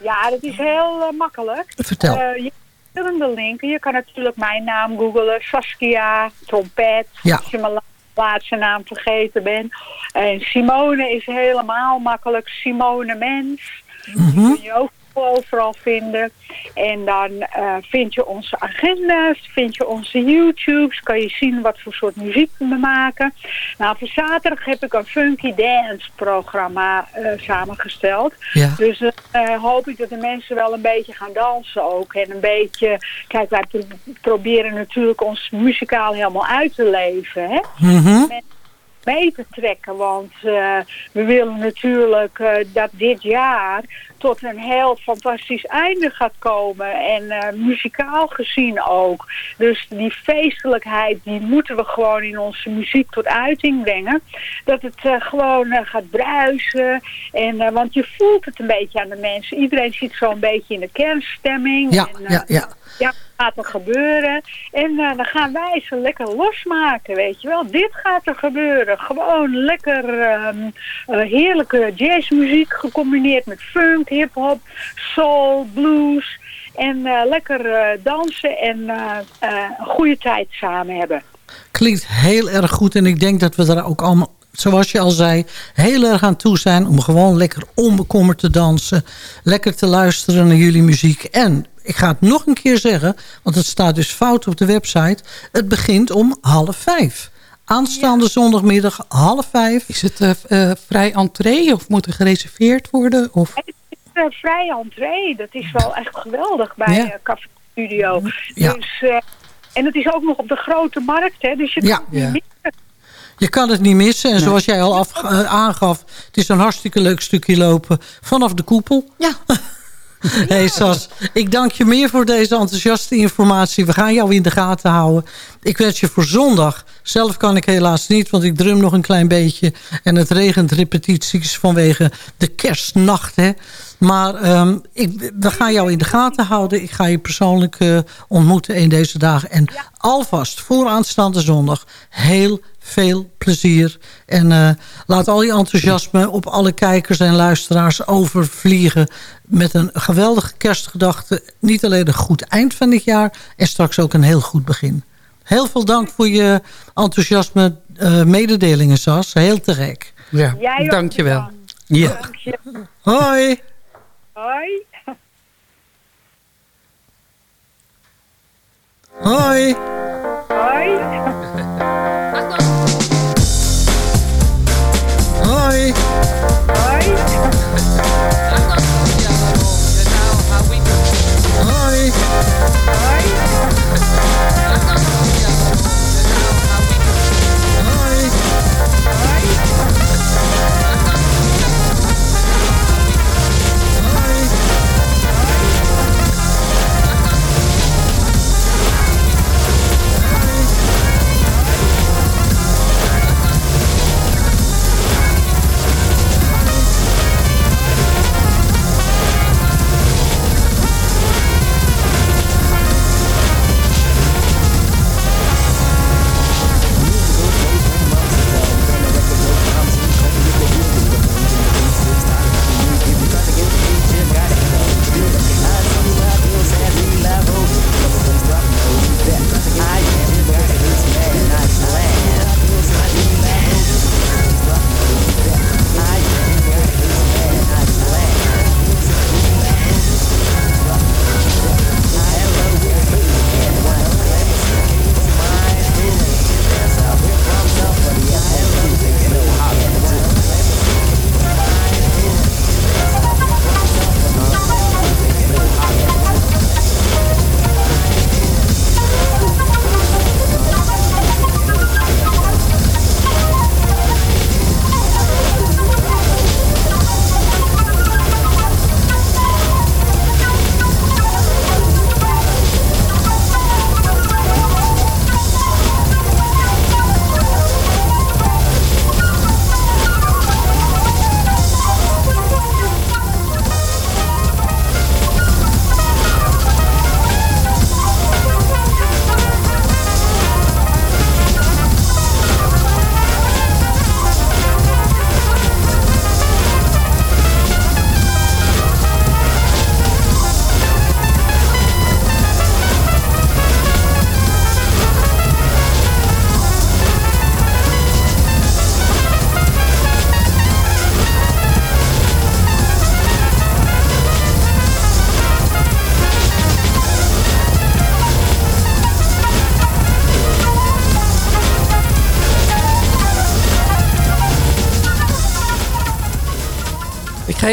[SPEAKER 14] Ja, dat is heel eh, makkelijk.
[SPEAKER 12] Vertel.
[SPEAKER 14] Eh, je verschillende linken. Je kan natuurlijk mijn naam googlen. Saskia, trompet.
[SPEAKER 12] Ja.
[SPEAKER 14] Als je mijn la- laatste naam vergeten bent. En Simone is helemaal makkelijk. Simone Mens. Die kun je ook overal vinden. En dan eh, vind je onze agenda's, vind je onze YouTubes, kan je zien wat voor soort muziek we maken. Nou, voor zaterdag heb ik een funky dance programma eh, samengesteld.
[SPEAKER 12] Ja.
[SPEAKER 14] Dus dan eh, hoop ik dat de mensen wel een beetje gaan dansen ook. En een beetje, kijk wij pro- proberen natuurlijk ons muzikaal helemaal uit te leven. Hè?
[SPEAKER 12] Mhm.
[SPEAKER 14] Met- mee te trekken. Want we willen natuurlijk dat dit jaar tot een heel fantastisch einde gaat komen. En eh, muzikaal gezien ook. Dus die feestelijkheid, die moeten we gewoon in onze muziek tot uiting brengen. Dat het eh, gewoon eh, gaat bruisen. En, want je voelt het een beetje aan de mensen. Iedereen zit zo'n beetje in de kernstemming.
[SPEAKER 12] Ja,
[SPEAKER 14] en,
[SPEAKER 12] ja, ja.
[SPEAKER 14] ja, gaat er gebeuren? En eh, dan gaan wij ze lekker losmaken, weet je wel. Dit gaat er gebeuren. Gewoon lekker ehm, eh, heerlijke jazzmuziek gecombineerd met funk, hip-hop, soul, blues. En eh, lekker dansen en een goede tijd samen hebben.
[SPEAKER 12] Klinkt heel erg goed en ik denk dat we daar ook allemaal, zoals je al zei, heel erg aan toe zijn om gewoon lekker onbekommerd te dansen. Lekker te luisteren naar jullie muziek. En ik ga het nog een keer zeggen, want het staat dus fout op de website. Het begint om half vijf. Aanstaande zondagmiddag half vijf.
[SPEAKER 11] Is het eh, eh, vrij entree of moet er gereserveerd worden? Of...
[SPEAKER 14] Het is eh, vrij entree. Dat is wel echt geweldig bij
[SPEAKER 11] Ja.
[SPEAKER 14] eh, Café Studio.
[SPEAKER 12] Ja.
[SPEAKER 14] Dus, eh, en het is ook nog op de grote markt, hè. Dus je kan
[SPEAKER 12] Ja.
[SPEAKER 14] het niet
[SPEAKER 12] Ja.
[SPEAKER 14] missen.
[SPEAKER 12] Je kan het niet missen. En zoals jij al af, aangaf, het is een hartstikke leuk stukje lopen vanaf de koepel.
[SPEAKER 11] Ja.
[SPEAKER 12] hey Sas, ik dank je meer voor deze enthousiaste informatie. We gaan jou in de gaten houden. Ik wens je voor zondag. Zelf kan ik helaas niet, want ik drum nog een klein beetje. En het regent repetities vanwege de kerstnacht. Hè. Maar ehm, ik, we gaan jou in de gaten houden. Ik ga je persoonlijk eh, ontmoeten in deze dagen. En alvast voor aanstaande zondag heel veel plezier. En eh, laat al je enthousiasme op alle kijkers en luisteraars overvliegen. Met een geweldige kerstgedachte. Niet alleen een goed eind van dit jaar. En straks ook een heel goed begin. Heel veel dank voor je enthousiasme eh, mededelingen, Sas. Heel te gek.
[SPEAKER 11] Ja,
[SPEAKER 14] Jij ook
[SPEAKER 11] dankjewel.
[SPEAKER 12] Ja.
[SPEAKER 14] Dank je.
[SPEAKER 12] Hoi.
[SPEAKER 14] Hoi.
[SPEAKER 12] Hoi.
[SPEAKER 14] Hoi.
[SPEAKER 12] Hoi.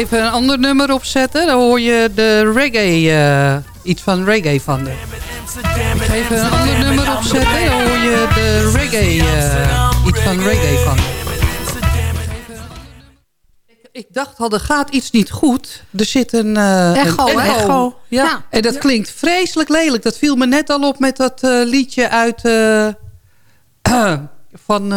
[SPEAKER 11] Even een ander nummer opzetten. Dan hoor je de reggae, eh, iets van reggae van de. Even een ander nummer opzetten. Dan hoor je de reggae, eh, iets van reggae van de. Ik dacht al, er gaat iets niet goed. Er zit een, uh,
[SPEAKER 13] echo,
[SPEAKER 11] een
[SPEAKER 13] echo. echo.
[SPEAKER 11] Ja. ja. En dat klinkt vreselijk lelijk. Dat viel me net al op met dat uh, liedje uit... Uh, van...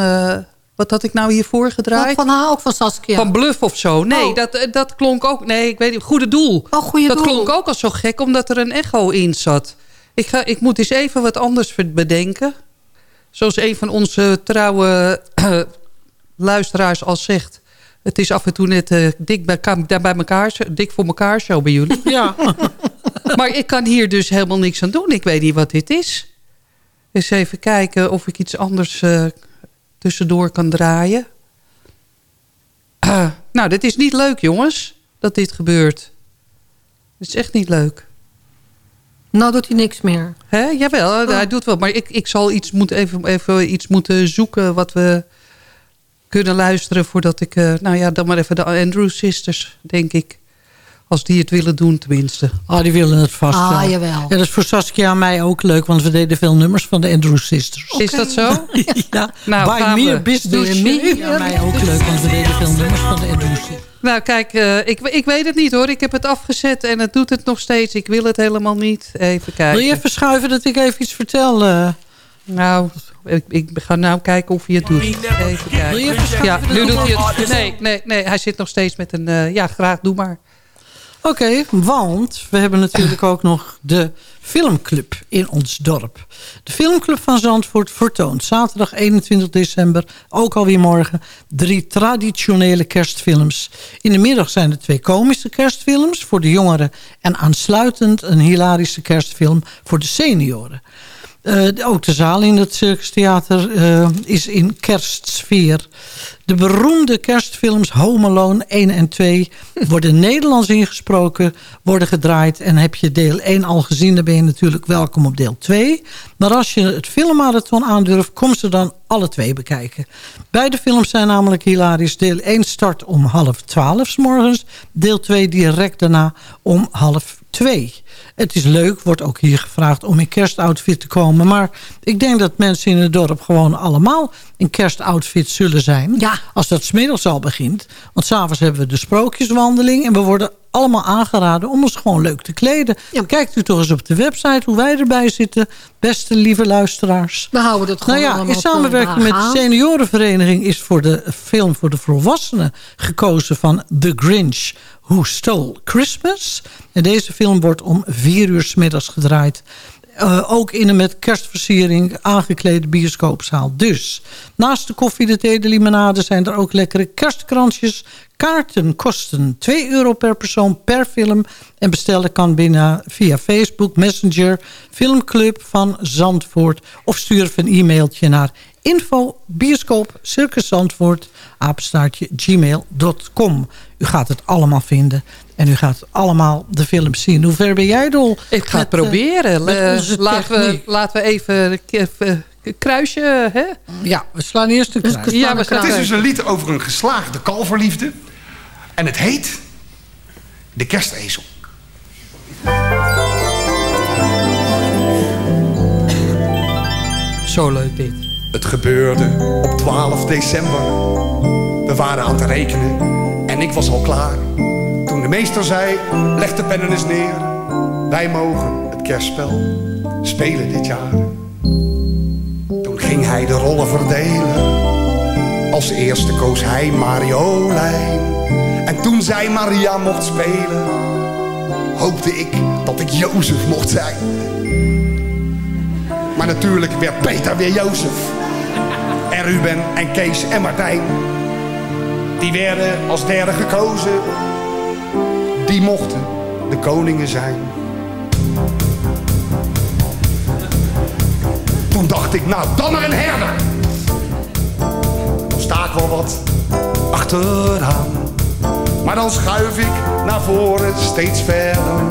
[SPEAKER 11] wat had ik nou hiervoor gedraaid?
[SPEAKER 13] Van haar ook van Saskia?
[SPEAKER 11] Van Bluff of zo. Nee, oh. dat, dat klonk ook... Nee, ik weet niet. Goede Doel.
[SPEAKER 13] Oh, goede
[SPEAKER 11] dat
[SPEAKER 13] doel.
[SPEAKER 11] klonk ook al zo gek, omdat er een echo in zat. Ik, ga, ik moet eens even wat anders bedenken. Zoals een van onze trouwe luisteraars al zegt... Het is af en toe net uh, dik, bij, bij elkaar, dik voor elkaar zo bij jullie.
[SPEAKER 12] Ja.
[SPEAKER 11] maar ik kan hier dus helemaal niks aan doen. Ik weet niet wat dit is. Eens even kijken of ik iets anders uh, tussendoor kan draaien. Nou, dit is niet leuk, jongens, dat dit gebeurt. Het is echt niet leuk.
[SPEAKER 13] Nou doet hij niks meer.
[SPEAKER 11] Hè? Jawel, oh. hij doet wel. Maar ik, ik zal iets moeten, even, even iets moeten zoeken wat we kunnen luisteren voordat ik... Uh, nou ja, dan maar even de Andrew Sisters, denk ik. Als die het willen doen tenminste.
[SPEAKER 12] Ah, die willen het vast
[SPEAKER 13] Ah,
[SPEAKER 12] wel.
[SPEAKER 13] jawel.
[SPEAKER 12] Ja, dat is voor Saskia en mij ook leuk, want we deden veel nummers van de Andrew Sisters.
[SPEAKER 11] Okay. Is dat zo?
[SPEAKER 12] ja,
[SPEAKER 11] nou,
[SPEAKER 12] bij meer business. Ja, mij ook leuk, want we deden veel nummers van de Andrew Sisters.
[SPEAKER 11] Nou, kijk, uh, ik, ik weet het niet hoor. Ik heb het afgezet en het doet het nog steeds. Ik wil het helemaal niet. Even kijken.
[SPEAKER 12] Wil je even schuiven dat ik even iets vertel? Uh...
[SPEAKER 11] Nou, ik, ik, ga nou kijken of hij het doet. Even kijken.
[SPEAKER 12] Wil je
[SPEAKER 11] ja, nu doet hij het. Nee, nee, nee, hij zit nog steeds met een... Uh, ja, graag, doe maar.
[SPEAKER 12] Oké, want we hebben natuurlijk ook nog de filmclub in ons dorp. De filmclub van Zandvoort vertoont zaterdag 21 december, ook alweer morgen, drie traditionele kerstfilms. In de middag zijn er twee komische kerstfilms voor de jongeren en aansluitend een hilarische kerstfilm voor de senioren. Uh, ook de zaal in het Circus Theater uh, is in kerstsfeer. De beroemde kerstfilms Home Alone 1 en 2 worden Nederlands ingesproken, worden gedraaid. En heb je deel 1 al gezien, dan ben je natuurlijk welkom op deel 2. Maar als je het filmmarathon aandurft, kom ze dan alle twee bekijken. Beide films zijn namelijk hilarisch. Deel 1 start om half 12 s morgens. Deel 2 direct daarna om half 2. Het is leuk, wordt ook hier gevraagd om in kerstoutfit te komen. Maar ik denk dat mensen in het dorp gewoon allemaal in kerstoutfit zullen zijn. Als dat smiddags al begint. Want s'avonds hebben we de sprookjeswandeling. En we worden allemaal aangeraden om ons gewoon leuk te kleden.
[SPEAKER 13] Ja.
[SPEAKER 12] Kijkt u toch eens op de website hoe wij erbij zitten. Beste lieve luisteraars.
[SPEAKER 13] We houden het gewoon
[SPEAKER 12] nou ja, In samenwerking met de seniorenvereniging is voor de film voor de volwassenen gekozen van The Grinch Who Stole Christmas. En deze film wordt om vier uur 's middags gedraaid. Uh, ook in een met kerstversiering aangeklede bioscoopzaal. Dus naast de koffie, de thee, de limonade... zijn er ook lekkere kerstkransjes. Kaarten kosten 2 euro per persoon per film. En bestellen kan binnen via Facebook, Messenger, Filmclub van Zandvoort... of stuur even een e-mailtje naar info bioscoop circus Zandvoort apenstaartje gmail.com. U gaat het allemaal vinden. En u gaat allemaal de films zien. Hoe ver ben jij, Dol?
[SPEAKER 11] Ik ga het proberen. Uh, laten, we, laten we even een kruisje... Hè?
[SPEAKER 12] Ja, we slaan eerst een kruis.
[SPEAKER 11] Ja, we
[SPEAKER 15] het is dus een lied over een geslaagde kalverliefde. En het heet... De Kerstezel.
[SPEAKER 11] Zo leuk dit.
[SPEAKER 15] Het gebeurde op 12 december. We waren aan het rekenen en ik was al klaar. Meester zei, leg de pennen eens neer. Wij mogen het kerstspel spelen dit jaar. Toen ging hij de rollen verdelen. Als eerste koos hij Mariolijn. En toen zij Maria mocht spelen, hoopte ik dat ik Jozef mocht zijn. Maar natuurlijk werd Peter weer Jozef. En Ruben en Kees en Martijn. Die werden als derde gekozen. Die mochten de koningen zijn. Toen dacht ik, nou dan maar een herder. Dan sta ik wel wat achteraan. Maar dan schuif ik naar voren steeds verder.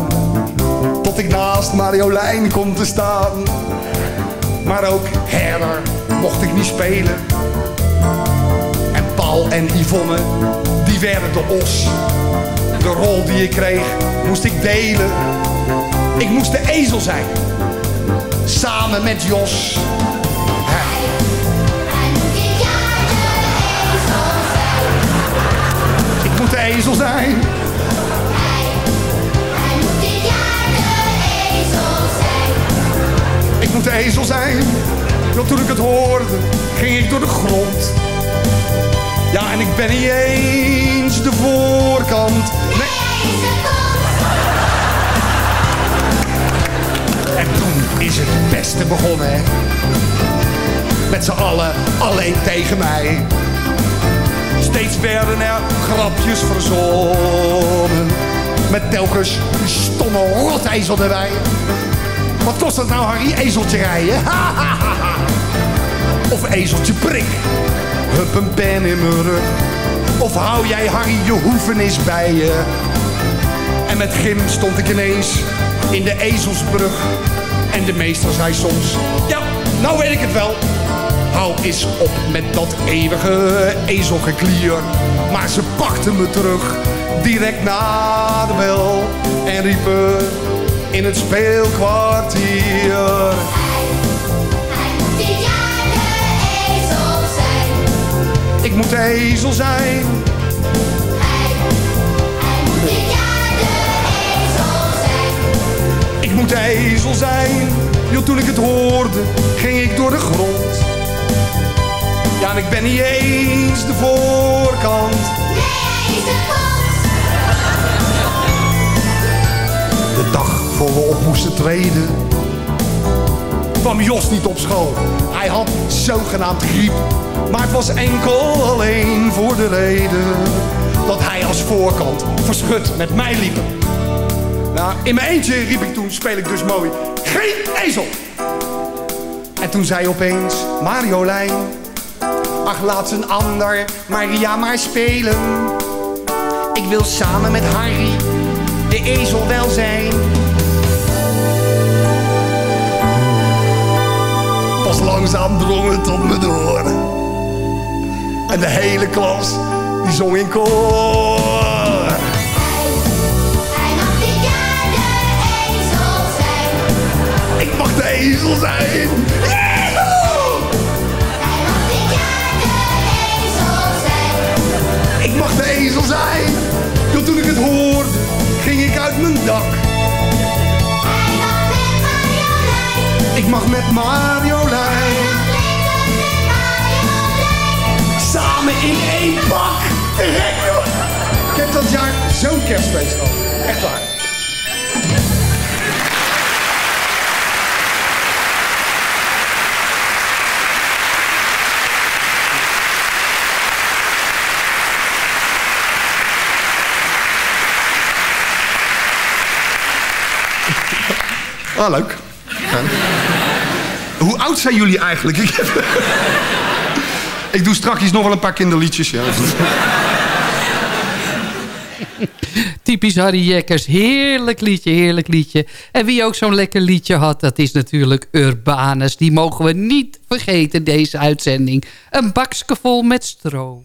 [SPEAKER 15] Tot ik naast Mariolijn kom te staan. Maar ook herder mocht ik niet spelen. En Paul en Yvonne, die werden de os. De rol die ik kreeg, moest ik delen. Ik moest de ezel zijn, samen met Jos. Ik moet de ezel zijn. Ik moet de ezel zijn. Want toen ik het hoorde, ging ik door de grond. Ja, en ik ben niet eens de voorkant. Nee. En toen is het beste begonnen, hè. Met z'n allen, alleen tegen mij. Steeds werden er grapjes verzonnen. Met telkens die stomme rotezel erbij. Wat kost dat nou, Harry? Ezeltje rijden? of ezeltje prik. Hup een pen in mijn rug. Of hou jij, Harry, je hoevenis bij je? En met Gim stond ik ineens in de ezelsbrug. En de meester zei soms, ja, nou weet ik het wel. Hou eens op met dat eeuwige ezelgeklier. Maar ze pakten me terug, direct na de bel. En riepen in het speelkwartier. Ik moet de ezel zijn. Ik moet de ezel zijn. Jo, toen ik het hoorde, ging ik door de grond. Ja, en ik ben niet eens de voorkant. De dag voor we op moesten treden, kwam Jos niet op school. Hij had zogenaamd griep, maar het was enkel alleen voor de reden dat hij als voorkant verschut met mij liep. Nou, in mijn eentje riep ik toen, speel ik dus mooi, geen ezel! En toen zei opeens Marjolein, ach laat een ander Maria maar spelen. Ik wil samen met Harry de ezel wel zijn. Pas langzaam drong het op me door. En de hele klas, die zong in koor. Ik mag de ezel zijn. Ik mag de ezel zijn. Jo, toen ik het hoorde, ging ik uit mijn dak. Ik mag met Marjolein. Samen in één pak. Ik heb dat jaar zo'n kerstfeest gehad. Echt waar. Ah, leuk. Hoe oud zijn jullie eigenlijk? Ik, heb... ik doe straks nog wel een paar kinderliedjes. Ja.
[SPEAKER 11] Typisch Harry Jekkers. Heerlijk liedje, heerlijk liedje. En wie ook zo'n lekker liedje had, dat is natuurlijk Urbanus. Die mogen we niet vergeten, deze uitzending. Een bakske vol met stro.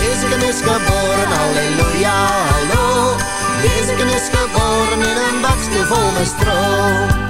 [SPEAKER 16] Jezus is geboren, halleluja, hallo. Jezus is geboren in een bakje vol met stro.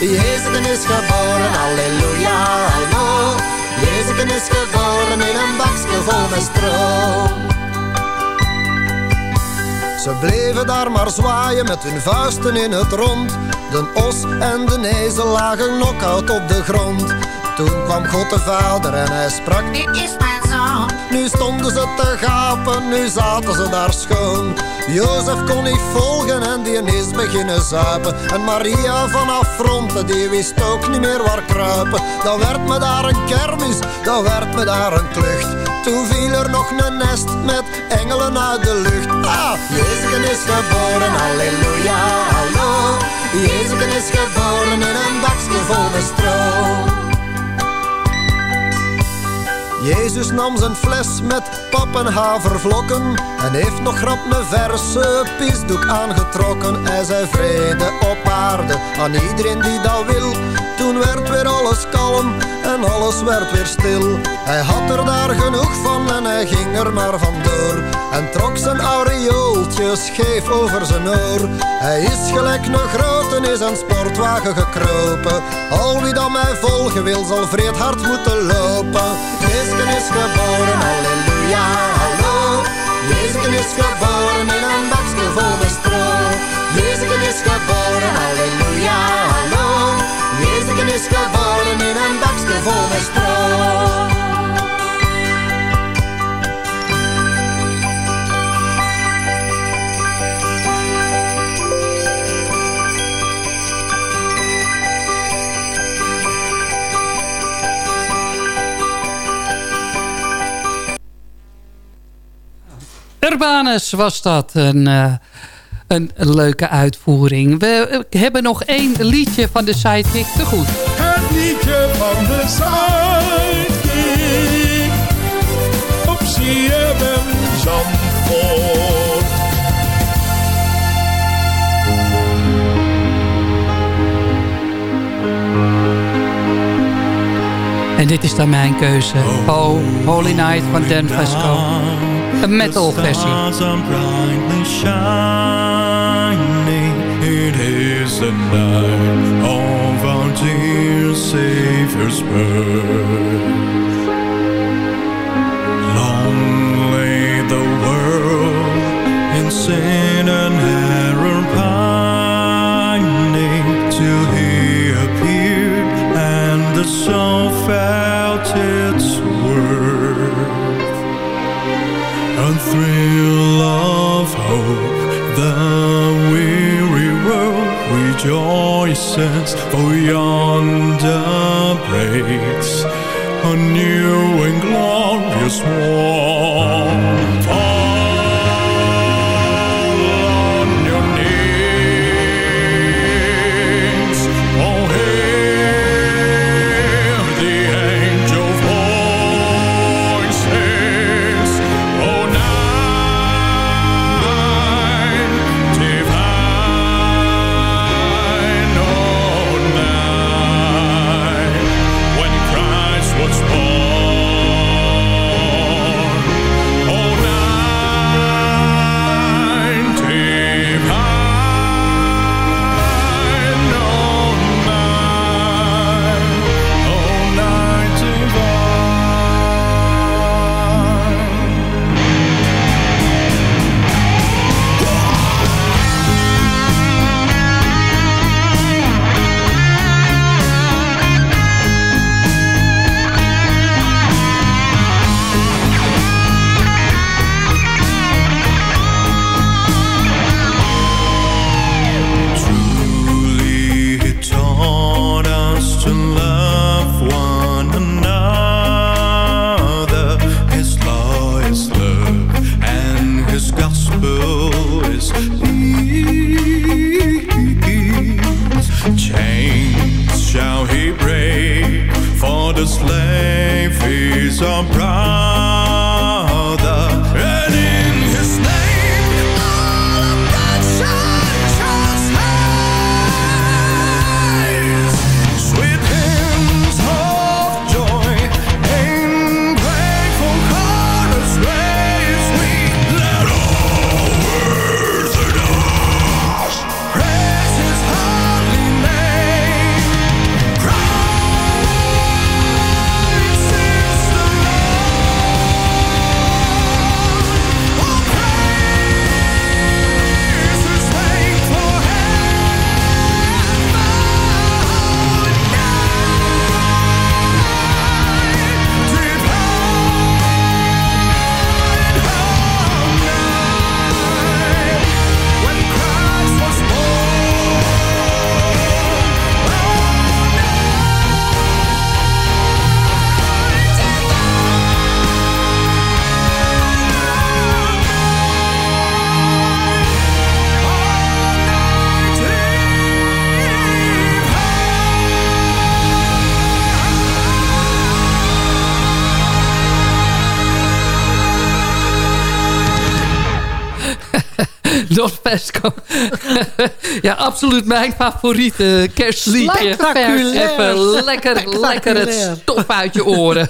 [SPEAKER 16] Jezus is geboren, halleluja, hallo. Jezus is geboren in een bakje vol met stro. Ze bleven daar maar zwaaien met hun vuisten in het rond. De os en de ezel lagen knock-out op de grond. Toen kwam God de Vader en hij sprak, dit is mijn zoon. Nu stonden ze te gapen, nu zaten ze daar schoon. Jozef kon niet volgen en die is beginnen zuipen. En Maria vanaf fronten, die wist ook niet meer waar kruipen. Dan werd me daar een kermis, dan werd me daar een klucht. Toen viel er nog een nest met engelen uit de lucht. Ah, Jezus is geboren, halleluja, hallo. Jezus is geboren in een bakje vol met stro. Jezus nam zijn fles met pap en En heeft nog grap een verse pisdoek aangetrokken. Hij zei vrede op aarde aan iedereen die dat wil. Toen werd weer alles kalm en alles werd weer stil. Hij had er daar genoeg van en hij ging er maar vandoor En trok zijn aureooltje scheef over zijn oor Hij is gelijk een grote is een sportwagen gekropen Al wie dan mij volgen wil zal vreed hard moeten lopen Jezus is geboren, halleluja, hallo. Jezus is geboren in een bakje vol met stro. Jezus is geboren, halleluja, hallo. Jezus is geboren in een bakje vol met.
[SPEAKER 11] Urbanus was dat. Een, uh, een, leuke uitvoering. We hebben nog één liedje van de Sidekick te goed.
[SPEAKER 17] Het liedje van de Sidekick. Op CFM Zandvoort.
[SPEAKER 11] En dit is dan mijn keuze. Oh, Holy Night van Dan Vasco. Een metal versie.
[SPEAKER 17] It is the night of our dear Savior's birth. Long lay the world in sin and error pining till He appeared and the soul felt thrill of hope the weary world rejoices for yonder breaks a new and glorious morn
[SPEAKER 11] Ja, absoluut mijn favoriete kerstliedje.
[SPEAKER 12] Spectaculair.
[SPEAKER 11] Even lekker, lekker het stof uit je oren.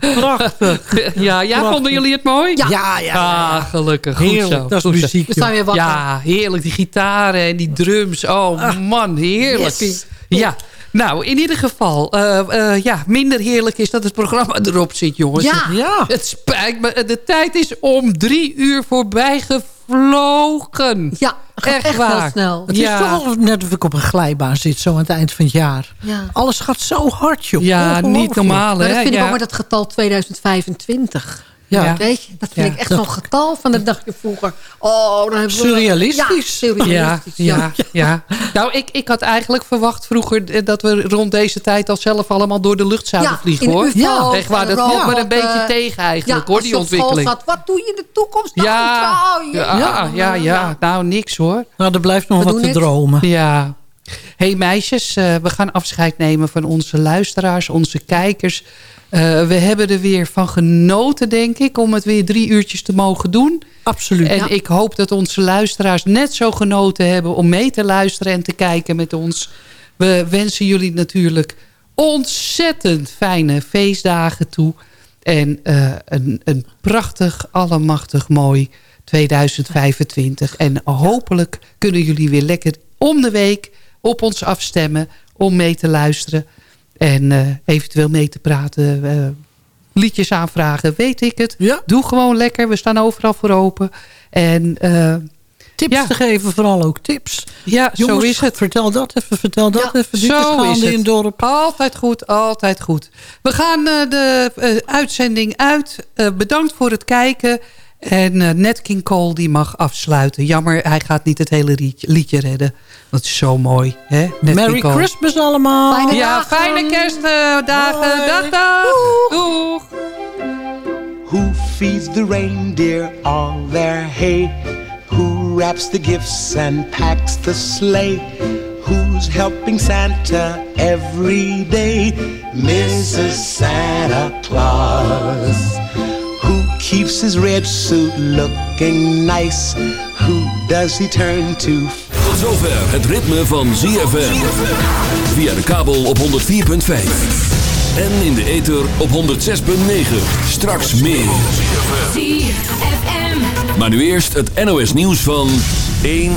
[SPEAKER 12] Prachtig.
[SPEAKER 11] ja, ja
[SPEAKER 12] Prachtig.
[SPEAKER 11] vonden jullie het mooi?
[SPEAKER 12] Ja, ja, ja.
[SPEAKER 11] Ah, gelukkig. Goed
[SPEAKER 12] Heerlijk,
[SPEAKER 11] zo.
[SPEAKER 12] dat is
[SPEAKER 11] goed zo.
[SPEAKER 12] muziek, We staan joh. weer wakker.
[SPEAKER 11] Ja, heerlijk. Die gitaren en die drums. Oh man, heerlijk.
[SPEAKER 12] yes.
[SPEAKER 11] Ja. Nou, in ieder geval, eh, eh, ja, minder heerlijk is dat het programma erop zit, jongens.
[SPEAKER 13] Ja.
[SPEAKER 12] Ja.
[SPEAKER 11] Het spijt me. De tijd is om drie uur voorbij gevlogen.
[SPEAKER 13] Ja, gaat
[SPEAKER 11] echt,
[SPEAKER 13] echt
[SPEAKER 11] waar.
[SPEAKER 13] heel snel.
[SPEAKER 12] Het
[SPEAKER 11] Ja.
[SPEAKER 12] is toch al net of ik op een glijbaan zit, zo aan het eind van het jaar.
[SPEAKER 13] Ja.
[SPEAKER 12] Alles gaat zo hard, joh.
[SPEAKER 11] Ja, niet normaal,
[SPEAKER 13] Maar
[SPEAKER 11] hè?
[SPEAKER 13] dat vind ik ook met het getal 2025.
[SPEAKER 12] Ja.
[SPEAKER 13] Weet je, dat vind
[SPEAKER 11] Ja.
[SPEAKER 13] ik echt zo'n getal van de dagje vroeger. Oh, dan hebben we...
[SPEAKER 12] Surrealistisch.
[SPEAKER 13] Ja,
[SPEAKER 11] Ja,
[SPEAKER 13] surrealistisch.
[SPEAKER 11] ja, ja. Nou, ik, ik had eigenlijk verwacht vroeger eh, dat we rond deze tijd al zelf allemaal door de lucht zouden
[SPEAKER 13] Ja,
[SPEAKER 11] vliegen, hoor. Ja, echt waar. Dat valt me een beetje tegen eigenlijk,
[SPEAKER 13] Ja,
[SPEAKER 11] hoor, die ontwikkeling.
[SPEAKER 13] zat, wat doe je in de toekomst? dan?
[SPEAKER 11] Ja, ja, ja, ja, Nou, niks hoor.
[SPEAKER 12] Nou, er blijft nog
[SPEAKER 13] We
[SPEAKER 12] wat te dromen.
[SPEAKER 11] Ja. Hey, meisjes, eh, we gaan afscheid nemen van onze luisteraars, onze kijkers. Eh, we hebben er weer van genoten, denk ik, om het weer drie uurtjes te mogen doen.
[SPEAKER 12] Absoluut.
[SPEAKER 11] En
[SPEAKER 12] Ja.
[SPEAKER 11] ik hoop dat onze luisteraars net zo genoten hebben om mee te luisteren en te kijken met ons. We wensen jullie natuurlijk ontzettend fijne feestdagen toe. En eh, een, een prachtig, allemachtig mooi 2025. En hopelijk kunnen jullie weer lekker om de week op ons afstemmen om mee te luisteren. En eh, eventueel mee te praten. eh, liedjes aanvragen, weet ik het. Doe gewoon lekker. We staan overal voor open. En eh,
[SPEAKER 12] Tips
[SPEAKER 11] ja.
[SPEAKER 12] te geven, vooral ook tips.
[SPEAKER 11] Ja,
[SPEAKER 12] Jongens,
[SPEAKER 11] zo is het.
[SPEAKER 12] vertel dat even, vertel dat even. Dit
[SPEAKER 11] Zo is het.
[SPEAKER 12] dorp.
[SPEAKER 11] Altijd goed, altijd goed. We gaan de uitzending uit. Bedankt voor het kijken. En eh Nat King Cole die mag afsluiten. Jammer, hij gaat niet het hele liedje, liedje redden. Dat is zo mooi. Hè?
[SPEAKER 12] Merry
[SPEAKER 11] King Cole.
[SPEAKER 12] Christmas allemaal.
[SPEAKER 13] Fijne
[SPEAKER 11] Ja,
[SPEAKER 13] dagen.
[SPEAKER 11] fijne kerstdagen. Dag, dag. Doeg.
[SPEAKER 18] Who feeds the reindeer all their hay? Who wraps the gifts and packs the sleigh? Who's helping Santa every day? Mrs. Santa Claus. Keeps his red suit looking nice? Who does he turn to?
[SPEAKER 4] Tot zover het ritme van ZFM. Via de kabel op 104.5. En in de ether op 106.9. Straks meer. Maar nu eerst het NOS nieuws van 1 uur.